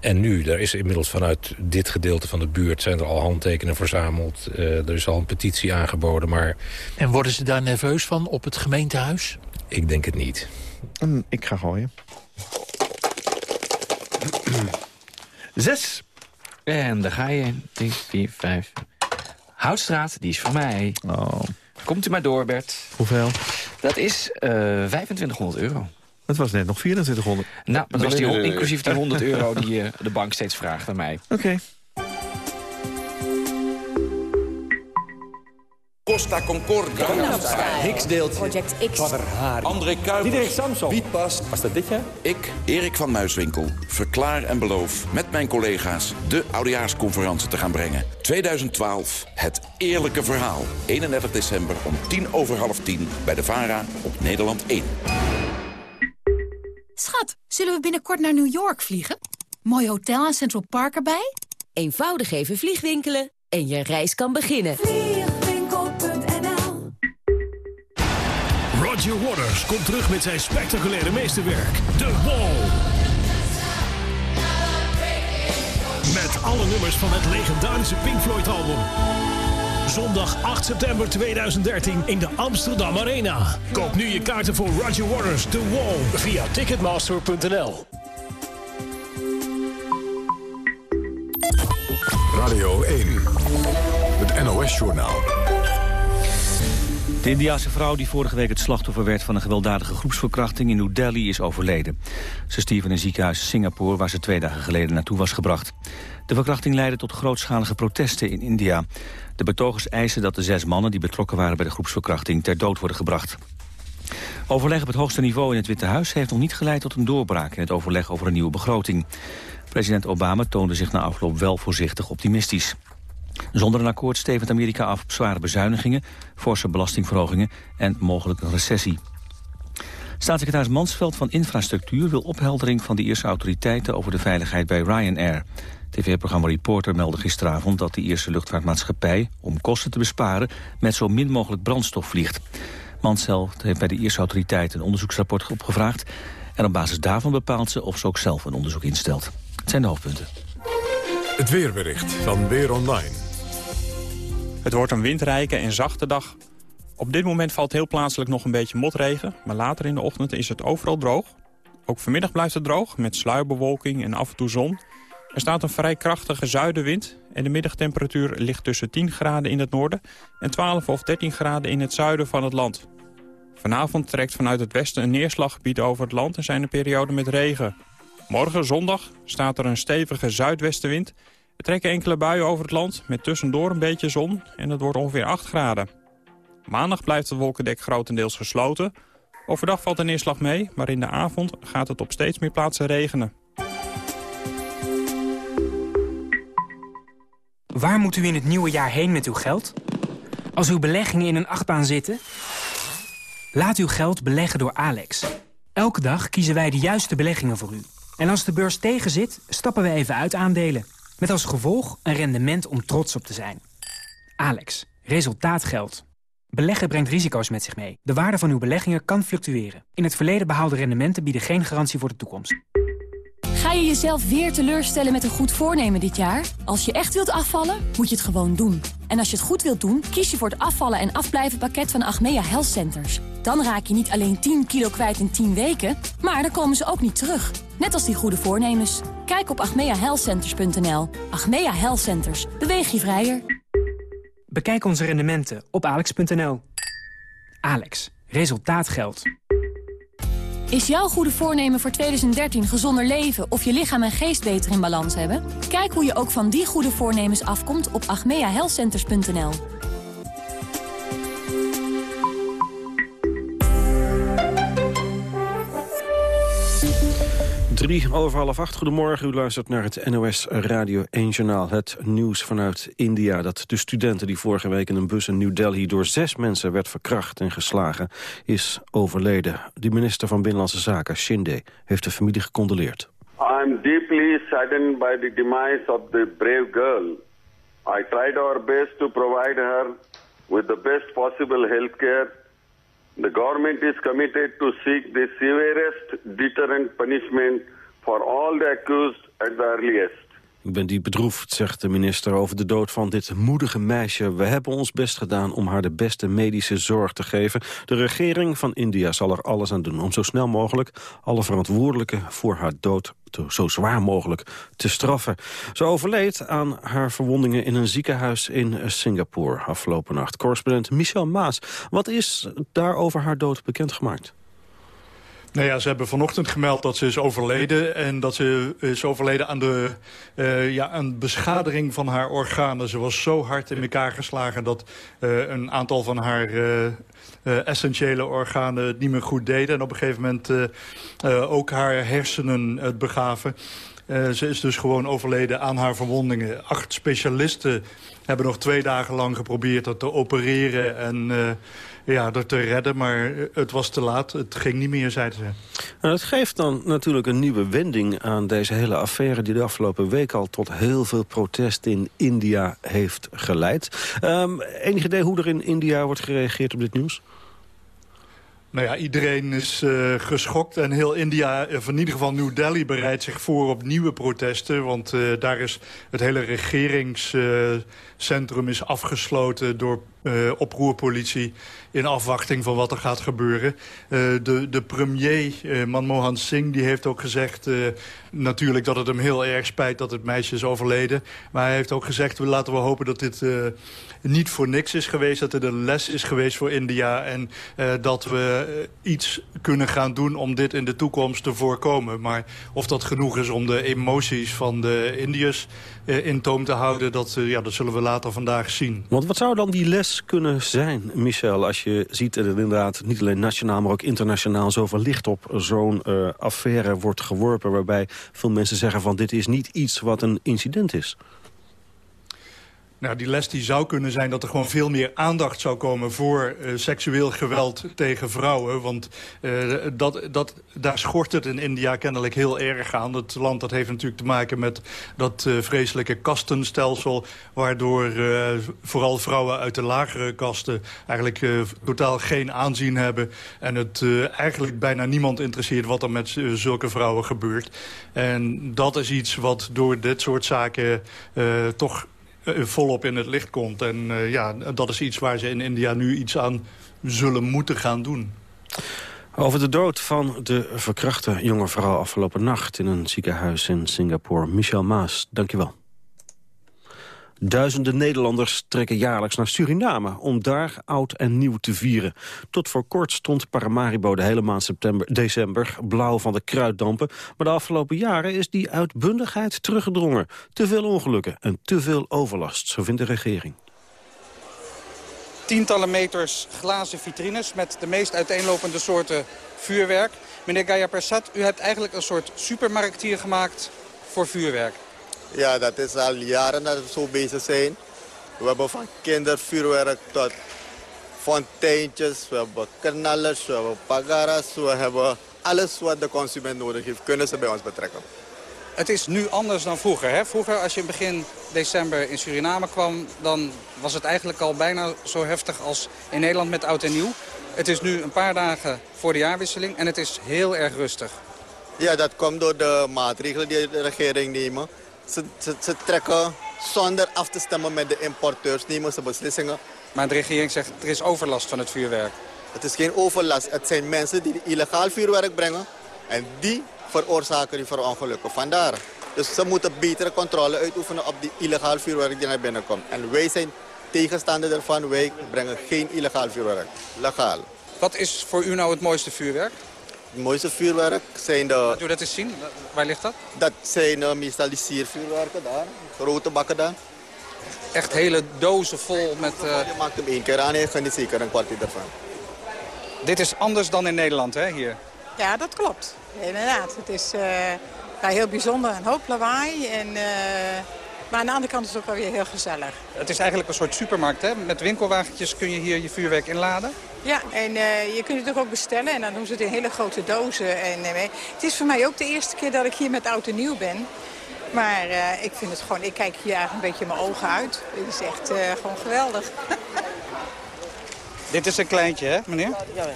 En nu, er is inmiddels vanuit dit gedeelte van de buurt... zijn er al handtekenen verzameld. Uh, er is al een petitie aangeboden, maar... En worden ze daar nerveus van op het gemeentehuis? Ik denk het niet. Um, ik ga gooien. Zes. En daar ga je. 3, 4, 5. Houtstraat, die is voor mij. Oh. Komt u maar door, Bert. Hoeveel? Dat is uh, 2500 euro. Het was net nog 2400. Nou, dat was die, inclusief die 100 euro die uh, de bank steeds vraagt aan mij. Oké. Okay. Costa Concordia. Hicks deelt. Project X. André Kuipers. Diederik Samson. Wietpas. Was dat dit jaar? Ik, Erik van Muiswinkel, verklaar en beloof met mijn collega's de oudejaarsconferentie te gaan brengen. 2012, het eerlijke verhaal. 31 december om tien over half tien bij de VARA op Nederland 1. Schat, zullen we binnenkort naar New York vliegen? Mooi hotel en Central Park erbij? Eenvoudig even vliegwinkelen en je reis kan beginnen. Roger Waters komt terug met zijn spectaculaire meesterwerk, The Wall. Met alle nummers van het legendarische Pink Floyd-album. zondag 8 september 2013 in de Amsterdam Arena. Koop nu je kaarten voor Roger Waters The Wall via ticketmaster.nl. Radio 1, het NOS-journaal. De Indiase vrouw die vorige week het slachtoffer werd van een gewelddadige groepsverkrachting in New Delhi is overleden. Ze stierf in een ziekenhuis Singapore waar ze twee dagen geleden naartoe was gebracht. De verkrachting leidde tot grootschalige protesten in India. De betogers eisen dat de zes mannen die betrokken waren bij de groepsverkrachting ter dood worden gebracht. Overleg op het hoogste niveau in het Witte Huis heeft nog niet geleid tot een doorbraak in het overleg over een nieuwe begroting. President Obama toonde zich na afloop wel voorzichtig optimistisch. Zonder een akkoord stevend Amerika af op zware bezuinigingen, forse belastingverhogingen en mogelijk een recessie. Staatssecretaris Mansveld van Infrastructuur wil opheldering van de Ierse autoriteiten over de veiligheid bij Ryanair. TV-programma Reporter meldde gisteravond dat de Ierse luchtvaartmaatschappij, om kosten te besparen, met zo min mogelijk brandstof vliegt. Mansveld heeft bij de Ierse autoriteiten een onderzoeksrapport opgevraagd en op basis daarvan bepaalt ze of ze ook zelf een onderzoek instelt. Het zijn de hoofdpunten. Het weerbericht van Weer Online. Het wordt een windrijke en zachte dag. Op dit moment valt heel plaatselijk nog een beetje motregen... maar later in de ochtend is het overal droog. Ook vanmiddag blijft het droog, met sluierbewolking en af en toe zon. Er staat een vrij krachtige zuidenwind... en de middagtemperatuur ligt tussen 10 graden in het noorden... en 12 of 13 graden in het zuiden van het land. Vanavond trekt vanuit het westen een neerslaggebied over het land... en zijn er perioden met regen. Morgen, zondag, staat er een stevige zuidwestenwind... Er trekken enkele buien over het land met tussendoor een beetje zon en het wordt ongeveer 8 graden. Maandag blijft het wolkendek grotendeels gesloten. Overdag valt de neerslag mee, maar in de avond gaat het op steeds meer plaatsen regenen. Waar moet u in het nieuwe jaar heen met uw geld? Als uw beleggingen in een achtbaan zitten? Laat uw geld beleggen door Alex. Elke dag kiezen wij de juiste beleggingen voor u. En als de beurs tegenzit, stappen we even uit aandelen. Met als gevolg een rendement om trots op te zijn. Alex, resultaat geldt. Beleggen brengt risico's met zich mee. De waarde van uw beleggingen kan fluctueren. In het verleden behaalde rendementen bieden geen garantie voor de toekomst. Ga je jezelf weer teleurstellen met een goed voornemen dit jaar? Als je echt wilt afvallen, moet je het gewoon doen. En als je het goed wilt doen, kies je voor het afvallen en afblijven pakket van Achmea Health Centers. Dan raak je niet alleen 10 kilo kwijt in 10 weken, maar dan komen ze ook niet terug. Net als die goede voornemens. Kijk op achmeahealthcenters.nl. Achmea Health Centers. Beweeg je vrijer. Bekijk onze rendementen op alex.nl. Alex, resultaat geldt. Is jouw goede voornemen voor 2013 gezonder leven of je lichaam en geest beter in balans hebben? Kijk hoe je ook van die goede voornemens afkomt op achmeahealthcenters.nl. Drie over half acht. Goedemorgen, u luistert naar het NOS Radio 1 Journaal. Het nieuws vanuit India dat de studenten die vorige week in een bus in New Delhi... door zes mensen werd verkracht en geslagen, is overleden. De minister van Binnenlandse Zaken, Shinde, heeft de familie gecondoleerd. I'm deeply saddened by the demise of the brave girl. I tried our best to provide her with the best possible health care. The government is committed to seek the severest deterrent punishment for all the accused at the earliest. Ik ben diep bedroefd, zegt de minister over de dood van dit moedige meisje. We hebben ons best gedaan om haar de beste medische zorg te geven. De regering van India zal er alles aan doen om zo snel mogelijk... alle verantwoordelijken voor haar dood zo zwaar mogelijk te straffen. Ze overleed aan haar verwondingen in een ziekenhuis in Singapore afgelopen nacht. Correspondent Michel Maas, wat is daar over haar dood bekendgemaakt? Nou ja, ze hebben vanochtend gemeld dat ze is overleden. En dat ze is overleden aan de uh, ja, een beschadiging van haar organen. Ze was zo hard in elkaar geslagen dat uh, een aantal van haar uh, essentiële organen het niet meer goed deden. En op een gegeven moment ook haar hersenen het begaven. ze is dus gewoon overleden aan haar verwondingen. Acht specialisten hebben nog twee dagen lang geprobeerd dat te opereren en ja, dat te redden. Maar het was te laat. Het ging niet meer, zeiden ze. Nou, dat geeft dan natuurlijk een nieuwe wending aan deze hele affaire... die de afgelopen week al tot heel veel protest in India heeft geleid. Um, enig idee hoe er in India wordt gereageerd op dit nieuws? Nou ja, iedereen is uh, geschokt en heel India, of in ieder geval New Delhi, bereidt zich voor op nieuwe protesten. Want uh, daar is het hele regeringscentrum uh, is afgesloten door oproerpolitie in afwachting van wat er gaat gebeuren. de, de premier, Manmohan Singh, die heeft ook gezegd... natuurlijk dat het hem heel erg spijt dat het meisje is overleden. Maar hij heeft ook gezegd, laten we hopen dat dit niet voor niks is geweest. Dat het een les is geweest voor India. En uh, dat we uh, iets kunnen gaan doen om dit in de toekomst te voorkomen. Maar of dat genoeg is om de emoties van de Indiërs uh, in toom te houden... Dat, ja, dat zullen we later vandaag zien. Want wat zou dan die les kunnen zijn, Michel... als je ziet dat inderdaad niet alleen nationaal, maar ook internationaal... zoveel licht op zo'n affaire wordt geworpen... waarbij veel mensen zeggen van dit is niet iets wat een incident is. Nou, die les die zou kunnen zijn dat er gewoon veel meer aandacht zou komen... voor uh, seksueel geweld tegen vrouwen. Want uh, dat, dat, daar schort het in India kennelijk heel erg aan. Het land dat heeft natuurlijk te maken met dat uh, vreselijke kastenstelsel... waardoor vooral vrouwen uit de lagere kasten... eigenlijk totaal geen aanzien hebben. En het eigenlijk bijna niemand interesseert wat er met zulke vrouwen gebeurt. En dat is iets wat door dit soort zaken toch volop in het licht komt. En uh, ja, dat is iets waar ze in India nu iets aan zullen moeten gaan doen. Over de dood van de verkrachte jonge vrouw afgelopen nacht... in een ziekenhuis in Singapore. Michel Maas, dankjewel. Duizenden Nederlanders trekken jaarlijks naar Suriname om daar oud en nieuw te vieren. Tot voor kort stond Paramaribo de hele maand september, december blauw van de kruiddampen. Maar de afgelopen jaren is die uitbundigheid teruggedrongen. Te veel ongelukken en te veel overlast, zo vindt de regering. Tientallen meters glazen vitrines met de meest uiteenlopende soorten vuurwerk. Meneer Gaya Persat, u hebt eigenlijk een soort supermarkt hier gemaakt voor vuurwerk. Ja, dat is al jaren dat we zo bezig zijn. We hebben van kindervuurwerk tot fonteintjes, we hebben knallers, we hebben pagaras, we hebben alles wat de consument nodig heeft, kunnen ze bij ons betrekken. Het is nu anders dan vroeger. Hè? Vroeger, als je begin december in Suriname kwam... dan was het eigenlijk al bijna zo heftig als in Nederland met oud en nieuw. Het is nu een paar dagen voor de jaarwisseling en het is heel erg rustig. Ja, dat komt door de maatregelen die de regering neemt. Ze, ze, ze, trekken zonder af te stemmen met de importeurs, nemen ze beslissingen. Maar de regering zegt er is overlast van het vuurwerk. Het is geen overlast. Het zijn mensen die illegaal vuurwerk brengen. En die veroorzaken die verongelukken. Vandaar. Dus ze moeten betere controle uitoefenen op die illegaal vuurwerk die naar binnen komt. En wij zijn tegenstander ervan. Wij brengen geen illegaal vuurwerk. Legaal. Wat is voor u nou het mooiste vuurwerk? Het mooiste vuurwerk zijn de... U dat eens zien. Waar ligt dat? Dat zijn uh, meestal die siervuurwerken daar. Grote bakken daar. Echt hele dozen vol met... Uh... Je maakt hem één keer aan en je geniet zeker een kwartier ervan. Dit is anders dan in Nederland, hè, hier? Ja, dat klopt. Inderdaad. Het is uh, ja, heel bijzonder. Een hoop lawaai. En, maar aan de andere kant is het ook wel weer heel gezellig. Het is eigenlijk een soort supermarkt, hè? Met winkelwagentjes kun je hier je vuurwerk inladen. Ja, en uh, je kunt het ook bestellen en dan doen ze het in hele grote dozen. En, uh, het is voor mij ook de eerste keer dat ik hier met oud en nieuw ben. Maar uh, ik vind het gewoon, ik kijk hier eigenlijk een beetje mijn ogen uit. Het is echt gewoon geweldig. Dit is een kleintje, hè, meneer? Ja, ja.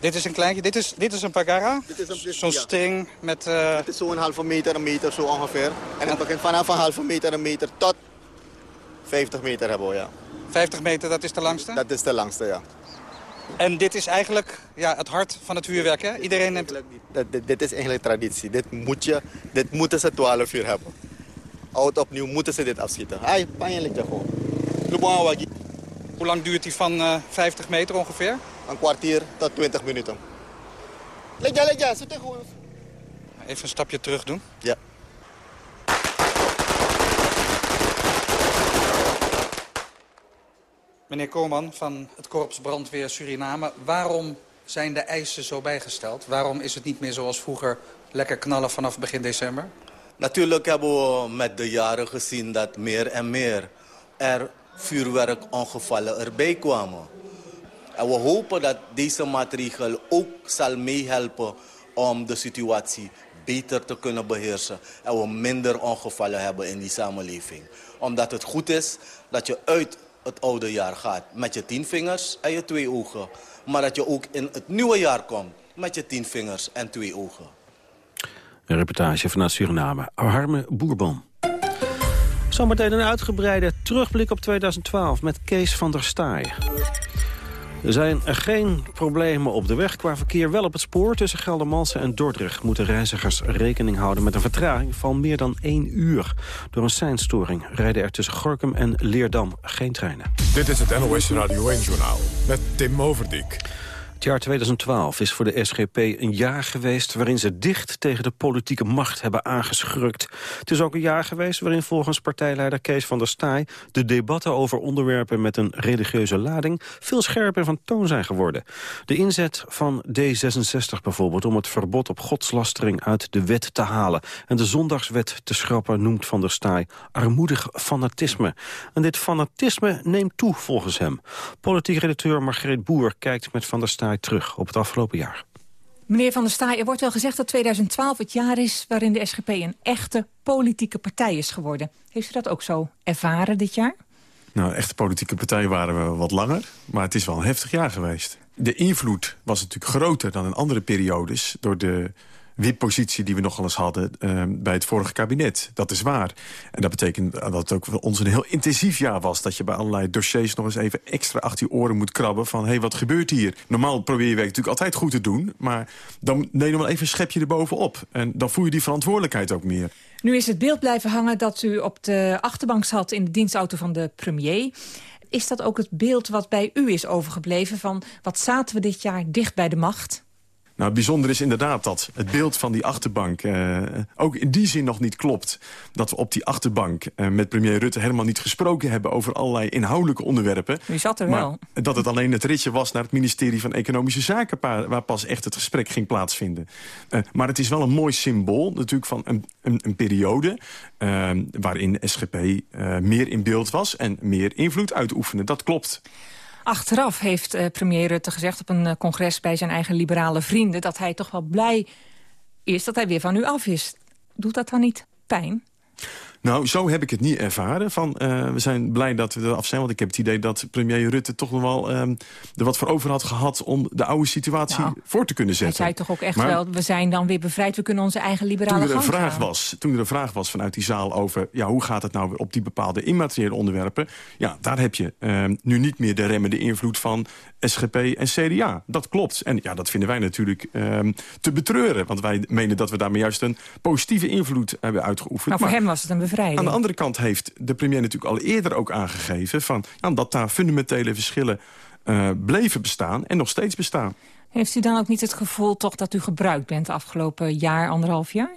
Dit is een kleintje. Dit is, dit is een pagara? Zo'n ja. string met... Het is zo'n halve meter, een meter zo ongeveer. En het begint vanaf een halve meter, een meter tot 50 meter hebben we, ja. 50 meter, dat is de langste? Dat is de langste, ja. En dit is eigenlijk ja, het hart van het vuurwerk, hè? Iedereen neemt... Dit, dit, is eigenlijk traditie. Dit, moet je, dit moeten ze 12 uur hebben. Oud opnieuw moeten ze dit afschieten. Ai, pijnlijk gewoon. Hoe lang duurt die van uh, 50 meter ongeveer? Een kwartier tot 20 minuten. Let ja, zit gewoon. Even een stapje terug doen. Ja. Meneer Koolman van het Korps Brandweer Suriname, waarom zijn de eisen zo bijgesteld? Waarom is het niet meer zoals vroeger lekker knallen vanaf begin december? Natuurlijk hebben we met de jaren gezien dat meer en meer er vuurwerkongevallen erbij kwamen. En we hopen dat deze maatregel ook zal meehelpen om de situatie beter te kunnen beheersen. En we minder ongevallen hebben in die samenleving. Omdat het goed is dat je uit het oude jaar gaat met je tien vingers en je twee ogen. Maar dat je ook in het nieuwe jaar komt met je tien vingers en twee ogen. Een reportage vanuit Suriname. Harme Boerbom. Zometeen een uitgebreide terugblik op 2012 met Kees van der Staaij. Er zijn geen problemen op de weg qua verkeer. Wel op het spoor tussen Geldermalsen en Dordrecht... moeten reizigers rekening houden met een vertraging van meer dan één uur. Door een seinstoring rijden er tussen Gorkum en Leerdam geen treinen. Dit is het NOS Radio 1-journaal met Tim Overdijk. Het jaar 2012 is voor de SGP een jaar geweest... waarin ze dicht tegen de politieke macht hebben aangeschrukt. Het is ook een jaar geweest waarin volgens partijleider Kees van der Staaij... de debatten over onderwerpen met een religieuze lading... veel scherper van toon zijn geworden. De inzet van D66 bijvoorbeeld om het verbod op godslastering uit de wet te halen... en de zondagswet te schrappen noemt van der Staaij armoedig fanatisme. En dit fanatisme neemt toe volgens hem. Politiek redacteur Margreet Boer kijkt met van der Staaij terug op het afgelopen jaar. Meneer Van der Staaij, er wordt wel gezegd dat 2012 het jaar is... waarin de SGP een echte politieke partij is geworden. Heeft u dat ook zo ervaren dit jaar? Nou, echte politieke partij waren we wat langer. Maar het is wel een heftig jaar geweest. De invloed was natuurlijk groter dan in andere periodes... door de wippositie die we nogal eens hadden uh, bij het vorige kabinet. Dat is waar. En dat betekent dat het ook voor ons een heel intensief jaar was. Dat je bij allerlei dossiers nog eens even extra achter je oren moet krabben... van, hé, hey, wat gebeurt hier? Normaal probeer je werk natuurlijk altijd goed te doen... maar dan neem je wel even een schepje erbovenop. En dan voel je die verantwoordelijkheid ook meer. Nu is het beeld blijven hangen dat u op de achterbank zat... in de dienstauto van de premier... Is dat ook het beeld wat bij u is overgebleven van... wat zaten we dit jaar dicht bij de macht? Nou, bijzonder is inderdaad dat het beeld van die achterbank uh, ook in die zin nog niet klopt. Dat we op die achterbank uh, met premier Rutte helemaal niet gesproken hebben over allerlei inhoudelijke onderwerpen. U zat er wel. Dat het alleen het ritje was naar het ministerie van Economische Zaken waar pas echt het gesprek ging plaatsvinden. Uh, maar het is wel een mooi symbool natuurlijk van een, een, een periode waarin SGP meer in beeld was en meer invloed uitoefende. Dat klopt. Achteraf heeft uh, premier Rutte gezegd op een uh, congres bij zijn eigen liberale vrienden... dat hij toch wel blij is dat hij weer van u af is. Doet dat dan niet pijn? Nou, zo heb ik het niet ervaren. Van, uh, we zijn blij dat we er af zijn. Want ik heb het idee dat premier Rutte toch nog wel um, er wat voor over had gehad... om de oude situatie nou, voor te kunnen zetten. Hij zei toch ook echt maar, wel, we zijn dan weer bevrijd. We kunnen onze eigen liberale toen er een vraag gaan. was, Toen er een vraag was vanuit die zaal over... ja, hoe gaat het nou op die bepaalde immateriële onderwerpen... ja, daar heb je um, nu niet meer de remmende invloed van SGP en CDA. Dat klopt. En ja, dat vinden wij natuurlijk um, te betreuren. Want wij menen dat we daarmee juist een positieve invloed hebben uitgeoefend. Maar voor maar, hem was het een bevrijding. Aan de andere kant heeft de premier natuurlijk al eerder ook aangegeven... Van, ja, dat daar fundamentele verschillen uh, bleven bestaan en nog steeds bestaan. Heeft u dan ook niet het gevoel toch dat u gebruikt bent de afgelopen jaar, anderhalf jaar?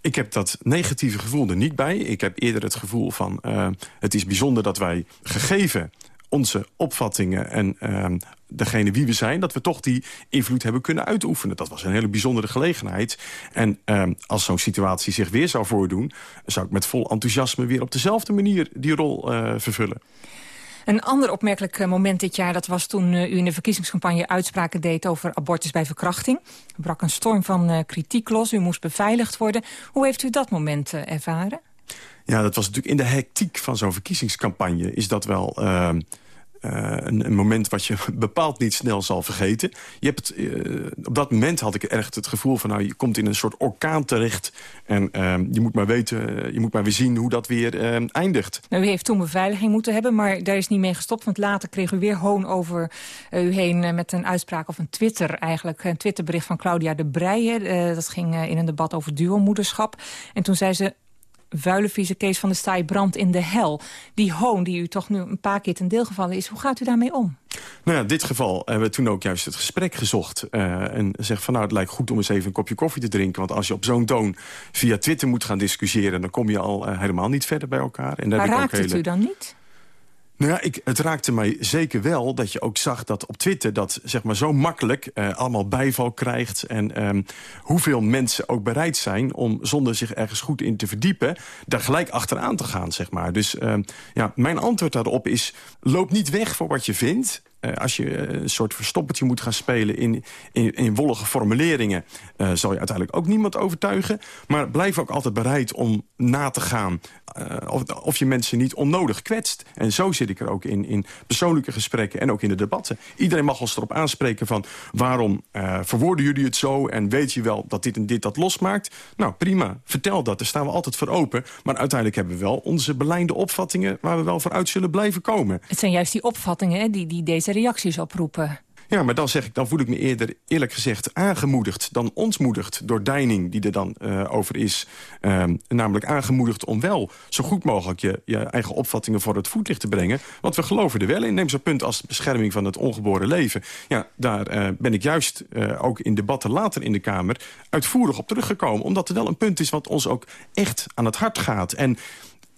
Ik heb dat negatieve gevoel er niet bij. Ik heb eerder het gevoel van... Uh, het is bijzonder dat wij gegeven onze opvattingen en uh, degene wie we zijn... dat we toch die invloed hebben kunnen uitoefenen. Dat was een hele bijzondere gelegenheid. En uh, als zo'n situatie zich weer zou voordoen... zou ik met vol enthousiasme weer op dezelfde manier die rol uh, vervullen. Een ander opmerkelijk moment dit jaar... dat was toen uh, u in de verkiezingscampagne uitspraken deed... over abortus bij verkrachting. Er brak een storm van kritiek los. U moest beveiligd worden. Hoe heeft u dat moment ervaren? Ja, dat was natuurlijk in de hectiek van zo'n verkiezingscampagne... is dat wel... Uh, een, een, moment wat je bepaald niet snel zal vergeten. Je hebt, uh, op dat moment had ik echt het gevoel van... nou, je komt in een soort orkaan terecht... en uh, je moet maar weten, je moet maar weer zien hoe dat weer eindigt. Nou, u heeft toen beveiliging moeten hebben, maar daar is niet mee gestopt... want later kreeg u weer hoon over u heen met een uitspraak of een Twitter... eigenlijk een Twitterbericht van Claudia de Breijen. dat ging in een debat over duomoederschap. En toen zei ze vuile vieze Kees van de Staaij brandt in de hel. Die hoon die u toch nu een paar keer ten deel gevallen is. Hoe gaat u daarmee om? Nou ja, in dit geval hebben we toen ook juist het gesprek gezocht. Uh, en zegt van nou, het lijkt goed om eens even een kopje koffie te drinken. Want als je op zo'n toon via Twitter moet gaan discussiëren... dan kom je al uh, helemaal niet verder bij elkaar. En daar maar raakt het hele... u dan niet? Nou ja, ik, het raakte mij zeker wel dat je ook zag dat op Twitter... dat zeg maar zo makkelijk uh, allemaal bijval krijgt... en um, hoeveel mensen ook bereid zijn om zonder zich ergens goed in te verdiepen... daar gelijk achteraan te gaan, zeg maar. Dus uh, ja, mijn antwoord daarop is, loop niet weg voor wat je vindt... Eh, als je eh, een soort verstoppertje moet gaan spelen in, in, in wollige formuleringen... Uh, zal je uiteindelijk ook niemand overtuigen. Maar blijf ook altijd bereid om na te gaan of, of je mensen niet onnodig kwetst. En zo zit ik er ook in, in persoonlijke gesprekken en ook in de debatten. Iedereen mag ons erop aanspreken van waarom verwoorden jullie het zo... en weet je wel dat dit en dit dat losmaakt? Nou, prima, vertel dat, daar staan we altijd voor open. Maar uiteindelijk hebben we wel onze beleide opvattingen... waar we wel vooruit zullen blijven komen. Het zijn juist die opvattingen hè, die, die deze reacties oproepen. Ja, maar dan, zeg ik, dan voel ik me eerder eerlijk gezegd aangemoedigd dan ontsmoedigd door Deining die er dan uh, over is. Uh, namelijk aangemoedigd om wel zo goed mogelijk je, eigen opvattingen voor het voetlicht te brengen. Want we geloven er wel in. Neem zo'n punt als bescherming van het ongeboren leven. Ja, daar uh, ben ik juist uh, ook in debatten later in de Kamer uitvoerig op teruggekomen. Omdat er wel een punt is wat ons ook echt aan het hart gaat. En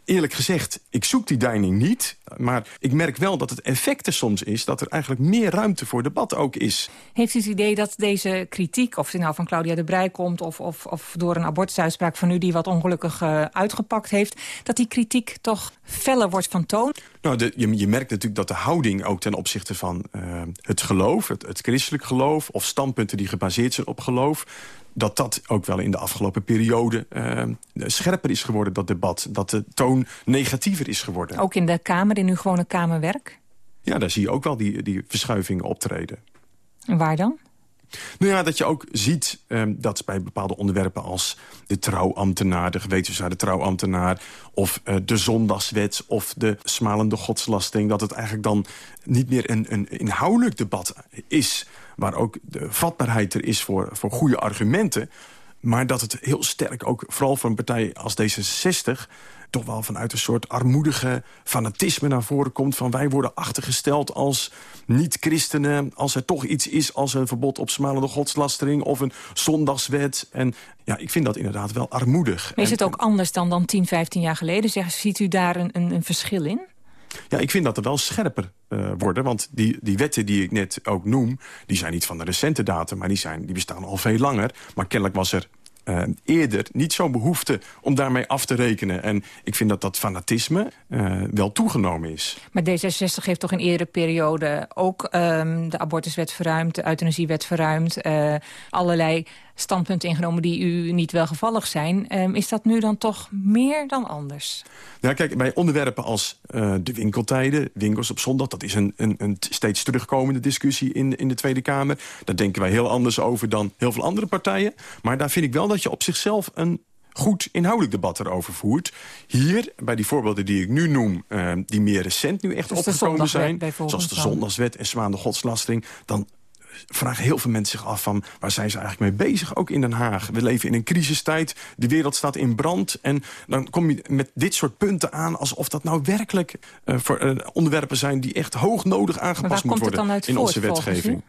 eerlijk gezegd, ik zoek die deining niet. Maar ik merk wel dat het effect er soms is... dat er eigenlijk meer ruimte voor debat ook is. Heeft u het idee dat deze kritiek, of het nou van Claudia de Brij komt... of, of, of door een abortusuitspraak van u die wat ongelukkig uh, uitgepakt heeft... dat die kritiek toch feller wordt van toon? Nou, de, je, je, merkt natuurlijk dat de houding ook ten opzichte van uh, het geloof... Het, het christelijk geloof of standpunten die gebaseerd zijn op geloof dat dat ook wel in de afgelopen periode uh, scherper is geworden, dat debat. Dat de toon negatiever is geworden. Ook in de Kamer, in uw gewone Kamerwerk? Ja, daar zie je ook wel die, die verschuivingen optreden. En waar dan? Nou ja, dat je ook ziet um, dat bij bepaalde onderwerpen als de trouwambtenaar... de gewetenswaarde trouwambtenaar of uh, de zondagswet of de smalende godslasting... dat het eigenlijk dan niet meer een, een inhoudelijk debat is... waar ook de vatbaarheid er is voor, voor goede argumenten... maar dat het heel sterk ook, vooral voor een partij als D66 toch wel vanuit een soort armoedige fanatisme naar voren komt... van wij worden achtergesteld als niet-christenen... als er toch iets is als een verbod op smalende godslastering... of een zondagswet. En ja, ik vind dat inderdaad wel armoedig. Maar is het ook anders dan, dan 10, 15 jaar geleden? Zeg, ziet u daar een, een, een verschil in? Ja, ik vind dat er wel scherper uh, worden. Want die, die wetten die ik net ook noem... die zijn niet van de recente datum, maar die, zijn, die bestaan al veel langer. Maar kennelijk was er uh, eerder niet zo'n behoefte om daarmee af te rekenen. En ik vind dat dat fanatisme uh, wel toegenomen is. Maar D66 heeft toch in eerdere periode ook um, de abortuswet verruimd... de euthanasiewet verruimd, allerlei standpunten ingenomen die u niet welgevallig zijn. Um, is dat nu dan toch meer dan anders? Ja, kijk, bij onderwerpen als uh, de winkeltijden, winkels op zondag... dat is een, een, een steeds terugkomende discussie in, in de Tweede Kamer. Daar denken wij heel anders over dan heel veel andere partijen. Maar daar vind ik wel dat je op zichzelf een goed inhoudelijk debat erover voert. Hier, bij die voorbeelden die ik nu noem... Uh, die meer recent nu echt dus opgekomen zijn... zoals de zondagswet en zwaande godslastering... dan vragen heel veel mensen zich af van... waar zijn ze eigenlijk mee bezig, ook in Den Haag? We leven in een crisistijd, de wereld staat in brand... en dan kom je met dit soort punten aan... alsof dat nou werkelijk uh, voor, uh, onderwerpen zijn... die echt hoog nodig aangepast moeten worden in onze wetgeving.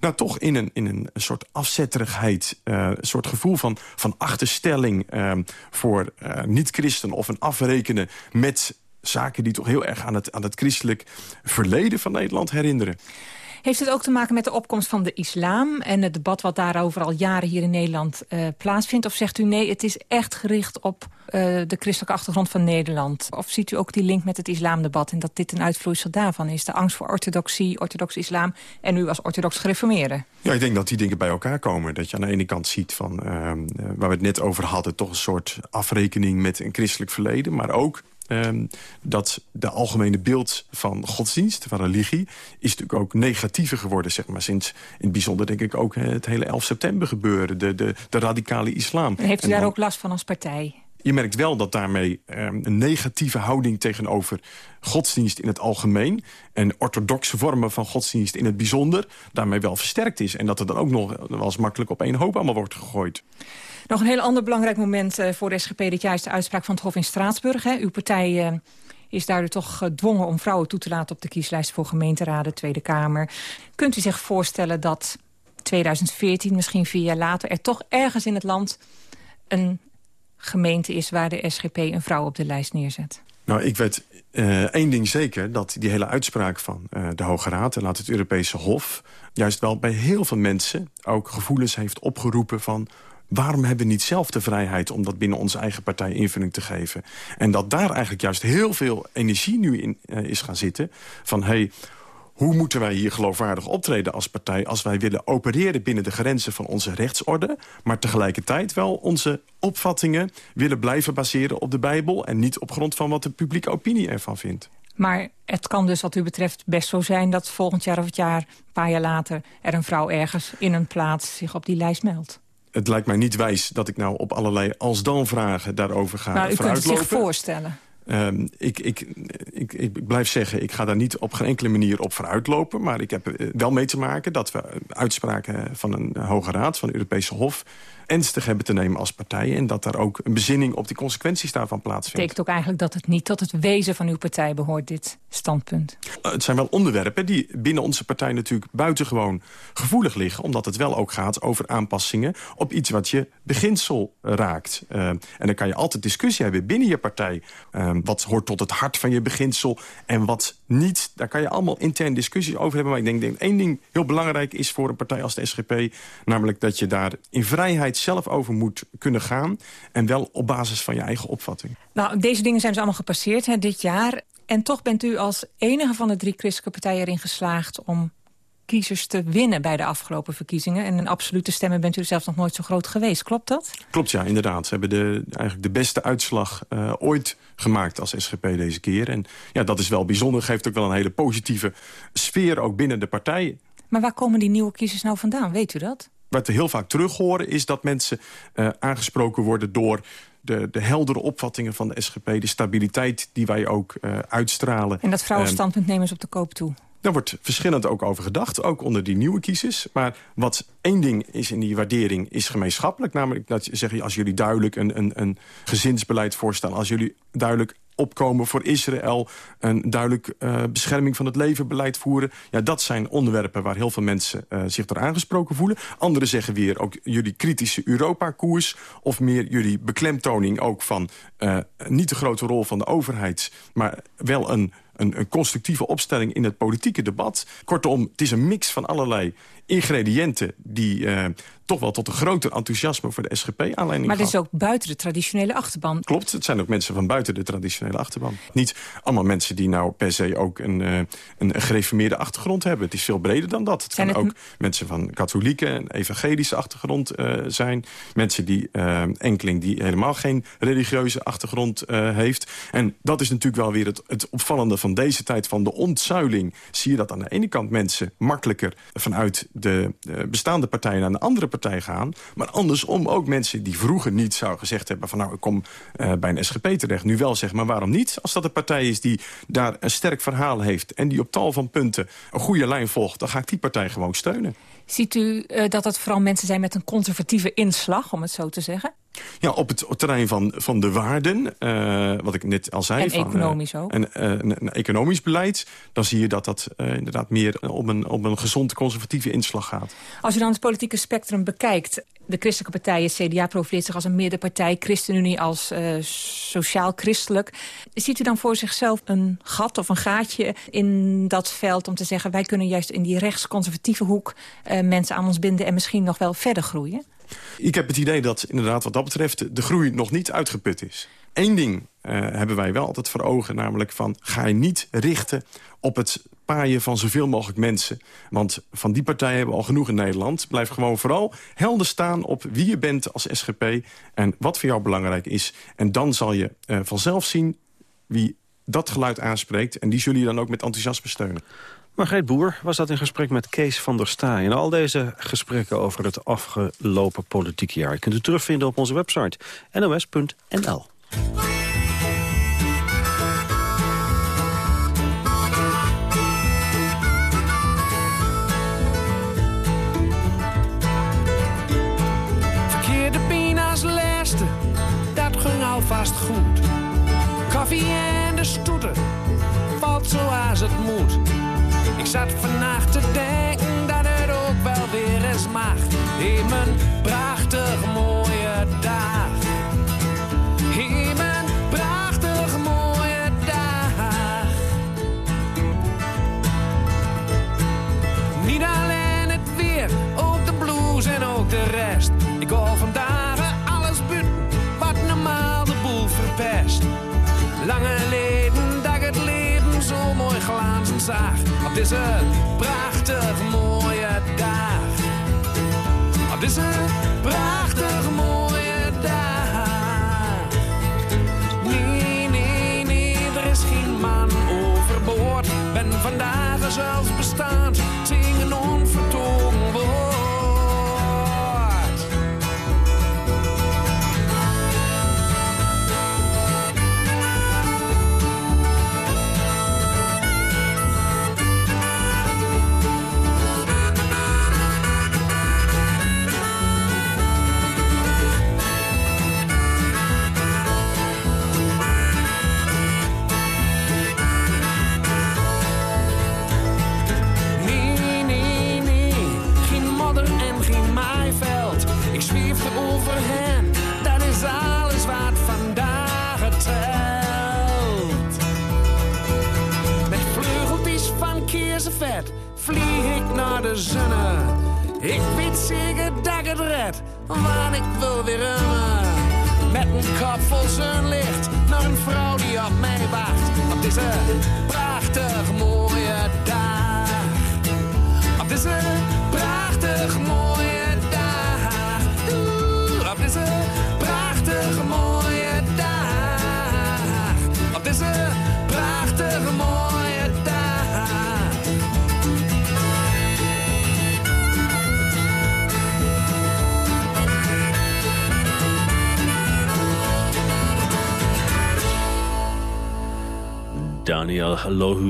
Nou, toch in een, in een soort afzetterigheid, uh, een soort gevoel van, van achterstelling... Uh, voor niet-christen of een afrekenen met zaken die toch heel erg aan het, aan het christelijk verleden van Nederland herinneren. Heeft het ook te maken met de opkomst van de islam... en het debat wat daarover al jaren hier in Nederland uh, plaatsvindt? Of zegt u nee, het is echt gericht op uh, de christelijke achtergrond van Nederland? Of ziet u ook die link met het islamdebat... en dat dit een uitvloeisel daarvan is? De angst voor orthodoxie, orthodox islam... en u als orthodox gereformeerde? Ja, ik denk dat die dingen bij elkaar komen. Dat je aan de ene kant ziet van, uh, waar we het net over hadden... toch een soort afrekening met een christelijk verleden... maar ook Um, dat de algemene beeld van godsdienst, van religie... is natuurlijk ook negatiever geworden, zeg maar. Sinds in het bijzonder denk ik ook het hele 11 september gebeuren. De, de, de radicale islam. En heeft u en daar dan, ook last van als partij? Je merkt wel dat daarmee um, een negatieve houding tegenover godsdienst in het algemeen... en orthodoxe vormen van godsdienst in het bijzonder... daarmee wel versterkt is. En dat er dan ook nog wel eens makkelijk op één hoop allemaal wordt gegooid. Nog een heel ander belangrijk moment uh, voor de SGP dit jaar... is de uitspraak van het Hof in Straatsburg. Hè. Uw partij uh, is daardoor toch gedwongen om vrouwen toe te laten... op de kieslijst voor gemeenteraden, Tweede Kamer. Kunt u zich voorstellen dat 2014, misschien vier jaar later... er toch ergens in het land een gemeente is... waar de SGP een vrouw op de lijst neerzet? Nou, ik weet uh, één ding zeker, dat die hele uitspraak van de Hoge Raad... en laat het Europese Hof, juist wel bij heel veel mensen... ook gevoelens heeft opgeroepen van waarom hebben we niet zelf de vrijheid om dat binnen onze eigen partij invulling te geven? En dat daar eigenlijk juist heel veel energie nu in uh, is gaan zitten. Van, hey, hoe moeten wij hier geloofwaardig optreden als partij... als wij willen opereren binnen de grenzen van onze rechtsorde... maar tegelijkertijd wel onze opvattingen willen blijven baseren op de Bijbel... en niet op grond van wat de publieke opinie ervan vindt. Maar het kan dus wat u betreft best zo zijn dat volgend jaar of het jaar... een paar jaar later er een vrouw ergens in een plaats zich op die lijst meldt. Het lijkt mij niet wijs dat ik nou op allerlei als-dan-vragen daarover ga Nou, u kunt het zich voorstellen. Ehm, ik, ik, ik, ik blijf zeggen, ik ga daar niet op geen enkele manier op vooruitlopen. Maar ik heb er wel mee te maken dat we uitspraken van een Hoge Raad, van het Europese Hof... ernstig hebben te nemen als partij. En dat daar ook een bezinning op die consequenties daarvan plaatsvindt. betekent ook eigenlijk dat het niet tot het wezen van uw partij behoort, dit standpunt. Uh, Het zijn wel onderwerpen die binnen onze partij natuurlijk buitengewoon gevoelig liggen. Omdat het wel ook gaat over aanpassingen op iets wat je beginsel raakt. Uh, en dan kan je altijd discussie hebben binnen je partij. Uh, wat hoort tot het hart van je beginsel en wat niet. Daar kan je allemaal intern discussies over hebben. Maar ik denk dat één ding heel belangrijk is voor een partij als de SGP. Namelijk dat je daar in vrijheid zelf over moet kunnen gaan. En wel op basis van je eigen opvatting. Nou, deze dingen zijn dus allemaal gepasseerd hè, dit jaar. En toch bent u als enige van de drie christelijke partijen erin geslaagd... om kiezers te winnen bij de afgelopen verkiezingen. En in absolute stemmen bent u zelfs nog nooit zo groot geweest. Klopt dat? Klopt, ja, inderdaad. Ze hebben de, eigenlijk de beste uitslag uh, ooit gemaakt als SGP deze keer. En ja, dat is wel bijzonder. Geeft ook wel een hele positieve sfeer ook binnen de partij. Maar waar komen die nieuwe kiezers nou vandaan? Weet u dat? Wat we heel vaak terug horen is dat mensen uh, aangesproken worden door... De, de, heldere opvattingen van de SGP, de stabiliteit die wij ook uh, uitstralen. En dat vrouwenstandpunt nemen ze op de koop toe? Daar wordt verschillend ook over gedacht, ook onder die nieuwe kiezers. Maar wat één ding is in die waardering is gemeenschappelijk. Namelijk dat zeg je, als jullie duidelijk een, een, een gezinsbeleid voorstellen... als jullie duidelijk opkomen voor Israël... een duidelijk uh, bescherming van het leven beleid voeren. Ja, dat zijn onderwerpen waar heel veel mensen uh, zich door aangesproken voelen. Anderen zeggen weer ook jullie kritische Europa-koers... of meer jullie beklemtoning ook van uh, niet de grote rol van de overheid... maar wel een een, een, constructieve opstelling in het politieke debat. Kortom, het is een mix van allerlei ingrediënten... die uh, toch wel tot een groter enthousiasme voor de SGP aanleiding Maar het is ook buiten de traditionele achterban. Klopt, het zijn ook mensen van buiten de traditionele achterban. Niet allemaal mensen die nou per se ook een, uh, een, gereformeerde achtergrond hebben. Het is veel breder dan dat. Het zijn ook mensen van katholieke en evangelische achtergrond uh, zijn. Mensen die, enkeling die helemaal geen religieuze achtergrond heeft. En dat is natuurlijk wel weer het, het opvallende van deze tijd van de ontzuiling. Zie je dat aan de ene kant mensen makkelijker vanuit de bestaande partijen naar een andere partij gaan. Maar andersom ook mensen die vroeger niet zou gezegd hebben... van nou, ik kom uh, bij een SGP terecht. Nu wel zeggen, maar waarom niet? Als dat een partij is die daar een sterk verhaal heeft... en die op tal van punten een goede lijn volgt... dan ga ik die partij gewoon steunen. Ziet u uh, dat dat vooral mensen zijn met een conservatieve inslag, om het zo te zeggen? Ja, op het terrein van, van de waarden, uh, wat ik net al zei. En van, economisch ook. En uh, een, een, economisch beleid, dan zie je dat dat inderdaad meer op een, op een gezond conservatieve inslag gaat. Als je dan het politieke spectrum bekijkt, de christelijke partijen, CDA profileert zich als een middenpartij, ChristenUnie als sociaal-christelijk. Ziet u dan voor zichzelf een gat of een gaatje in dat veld om te zeggen, wij kunnen juist in die rechtsconservatieve hoek mensen aan ons binden en misschien nog wel verder groeien? Ik heb het idee dat inderdaad wat dat betreft de groei nog niet uitgeput is. Eén ding hebben wij wel altijd voor ogen, namelijk van ga je niet richten op het paaien van zoveel mogelijk mensen. Want van die partijen hebben we al genoeg in Nederland. Blijf gewoon vooral helder staan op wie je bent als SGP en wat voor jou belangrijk is. En dan zal je uh, vanzelf zien wie dat geluid aanspreekt en die zullen je dan ook met enthousiasme steunen. Margreet Boer was dat in gesprek met Kees van der Staaij. En al deze gesprekken over het afgelopen politiek jaar... kunt u terugvinden op onze website nos.nl. Ik hoor vandaag alles buiten wat normaal de boel verpest. Lange leden dat het leven zo mooi glazen zag. Op deze prachtig mooie dag. Op deze prachtig mooie dag. Nee, nee, nee, er is geen man overboord. Ben vandaag zelfs bestaand,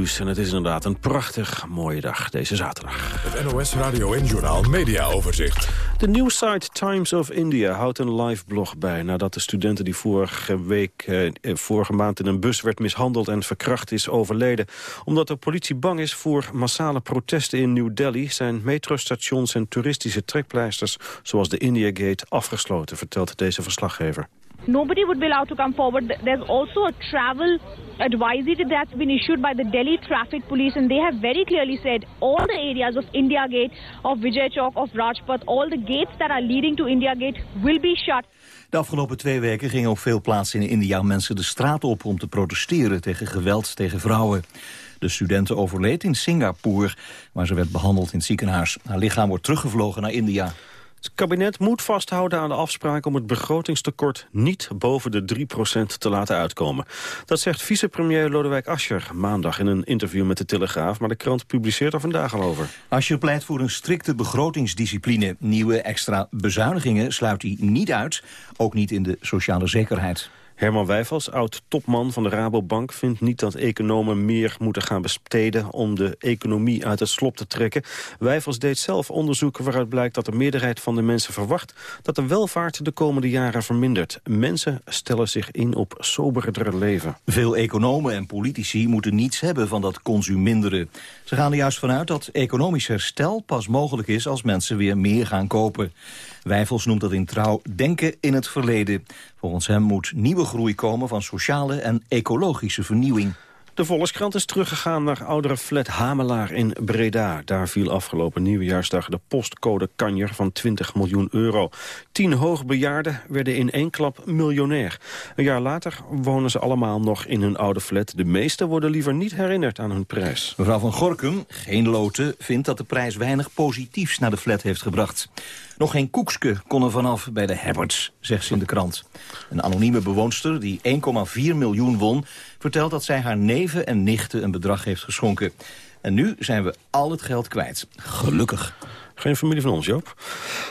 En het is inderdaad een prachtig mooie dag deze zaterdag. Het NOS Radio en Journal Media Overzicht. De nieuwsite Times of India houdt een live blog bij... nadat de studenten die vorige, week, eh, vorige maand in een bus werd mishandeld en verkracht is overleden. Omdat de politie bang is voor massale protesten in New Delhi... zijn metrostations en toeristische trekpleisters zoals de India Gate afgesloten, vertelt deze verslaggever. nobody would be allowed to come forward. There's also a travel advisory that's been issued by the Delhi Traffic Police, and they have very clearly said all the areas of India Gate, of Vijay Chowk, of Rajpath, all the gates that are leading India Gate will be shut. De afgelopen twee weken gingen op veel plaatsen in India mensen de straat op om te protesteren tegen geweld tegen vrouwen. De studenten overleed in Singapore, waar ze werd behandeld in het ziekenhuis. Haar lichaam wordt teruggevlogen naar India. Het kabinet moet vasthouden aan de afspraak om het begrotingstekort niet boven de 3% te laten uitkomen. Dat zegt vicepremier Lodewijk Asscher maandag in een interview met de Telegraaf, maar de krant publiceert er vandaag al over. Asscher pleit voor een strikte begrotingsdiscipline. Nieuwe extra bezuinigingen sluit hij niet uit, ook niet in de sociale zekerheid. Herman Wijfels, oud-topman van de Rabobank, vindt niet dat economen meer moeten gaan besteden om de economie uit het slop te trekken. Wijfels deed zelf onderzoek waaruit blijkt dat de meerderheid van de mensen verwacht dat de welvaart de komende jaren vermindert. Mensen stellen zich in op soberder leven. Veel economen en politici moeten niets hebben van dat consuminderen. Ze gaan er juist vanuit dat economisch herstel pas mogelijk is als mensen weer meer gaan kopen. Wijfels noemt dat in trouw denken in het verleden. Volgens hem moet nieuwe groei komen van sociale en ecologische vernieuwing. De Volkskrant is teruggegaan naar oudere flat Hamelaar in Breda. Daar viel afgelopen nieuwjaarsdag de postcode kanjer van 20 miljoen euro. Tien hoogbejaarden werden in één klap miljonair. Een jaar later wonen ze allemaal nog in hun oude flat. De meesten worden liever niet herinnerd aan hun prijs. Mevrouw van Gorkum, geen loten, vindt dat de prijs weinig positiefs naar de flat heeft gebracht. Nog geen koekske kon er vanaf bij de Herberts, zegt ze in de krant. Een anonieme bewoonster die 1,4 miljoen won... vertelt dat zij haar neven en nichten een bedrag heeft geschonken. En nu zijn we al het geld kwijt. Gelukkig. Geen familie van ons, Joop.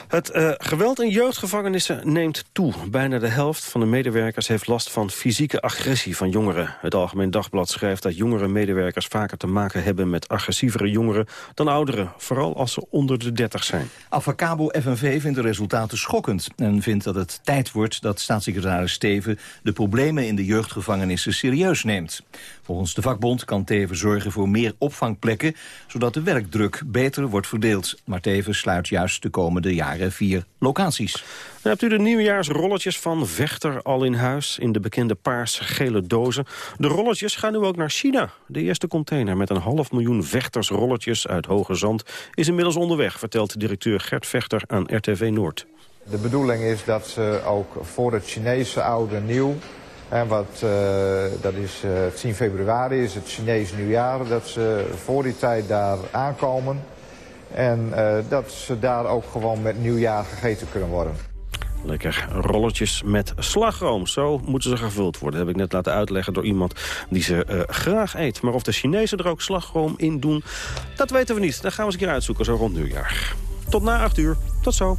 Het eh, geweld in jeugdgevangenissen neemt toe. Bijna de helft van de medewerkers heeft last van fysieke agressie van jongeren. Het Algemeen Dagblad schrijft dat jongere medewerkers vaker te maken hebben met agressievere jongeren dan ouderen. Vooral als ze onder de 30 zijn. Avacabo FNV vindt de resultaten schokkend en vindt dat het tijd wordt dat staatssecretaris Steven de problemen in de jeugdgevangenissen serieus neemt. Volgens de vakbond kan Teven zorgen voor meer opvangplekken, zodat de werkdruk beter wordt verdeeld. Maar Teven sluit juist de komende jaren vier locaties. Dan hebt u de nieuwjaarsrolletjes van Vechter al in huis... in de bekende paars-gele dozen. De rolletjes gaan nu ook naar China. De eerste container met een half miljoen Vechtersrolletjes uit Hoge Zand... is inmiddels onderweg, vertelt directeur Gert Vechter aan RTV Noord. De bedoeling is dat ze ook voor het Chinese oude nieuw... En wat, uh, dat is uh, 10 februari, is het Chinese nieuwjaar, dat ze voor die tijd daar aankomen. En uh, dat ze daar ook gewoon met nieuwjaar gegeten kunnen worden. Lekker rolletjes met slagroom. Zo moeten ze gevuld worden. Dat heb ik net laten uitleggen door iemand die ze uh, graag eet. Maar of de Chinezen er ook slagroom in doen, dat weten we niet. Dat gaan we eens een keer uitzoeken, zo rond nieuwjaar. Tot na 8 uur. Tot zo.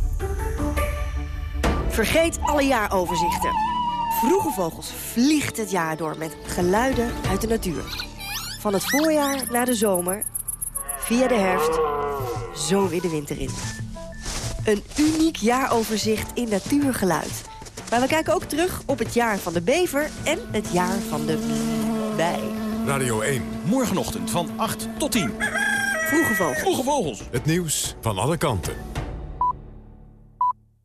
Vergeet alle jaaroverzichten. Vroege Vogels vliegt het jaar door met geluiden uit de natuur. Van het voorjaar naar de zomer, via de herfst, zo weer de winter in. Een uniek jaaroverzicht in natuurgeluid. Maar we kijken ook terug op het jaar van de bever en het jaar van de bij. Radio 1. Morgenochtend van 8 tot 10. Vroege Vogels. Vroege Vogels. Het nieuws van alle kanten.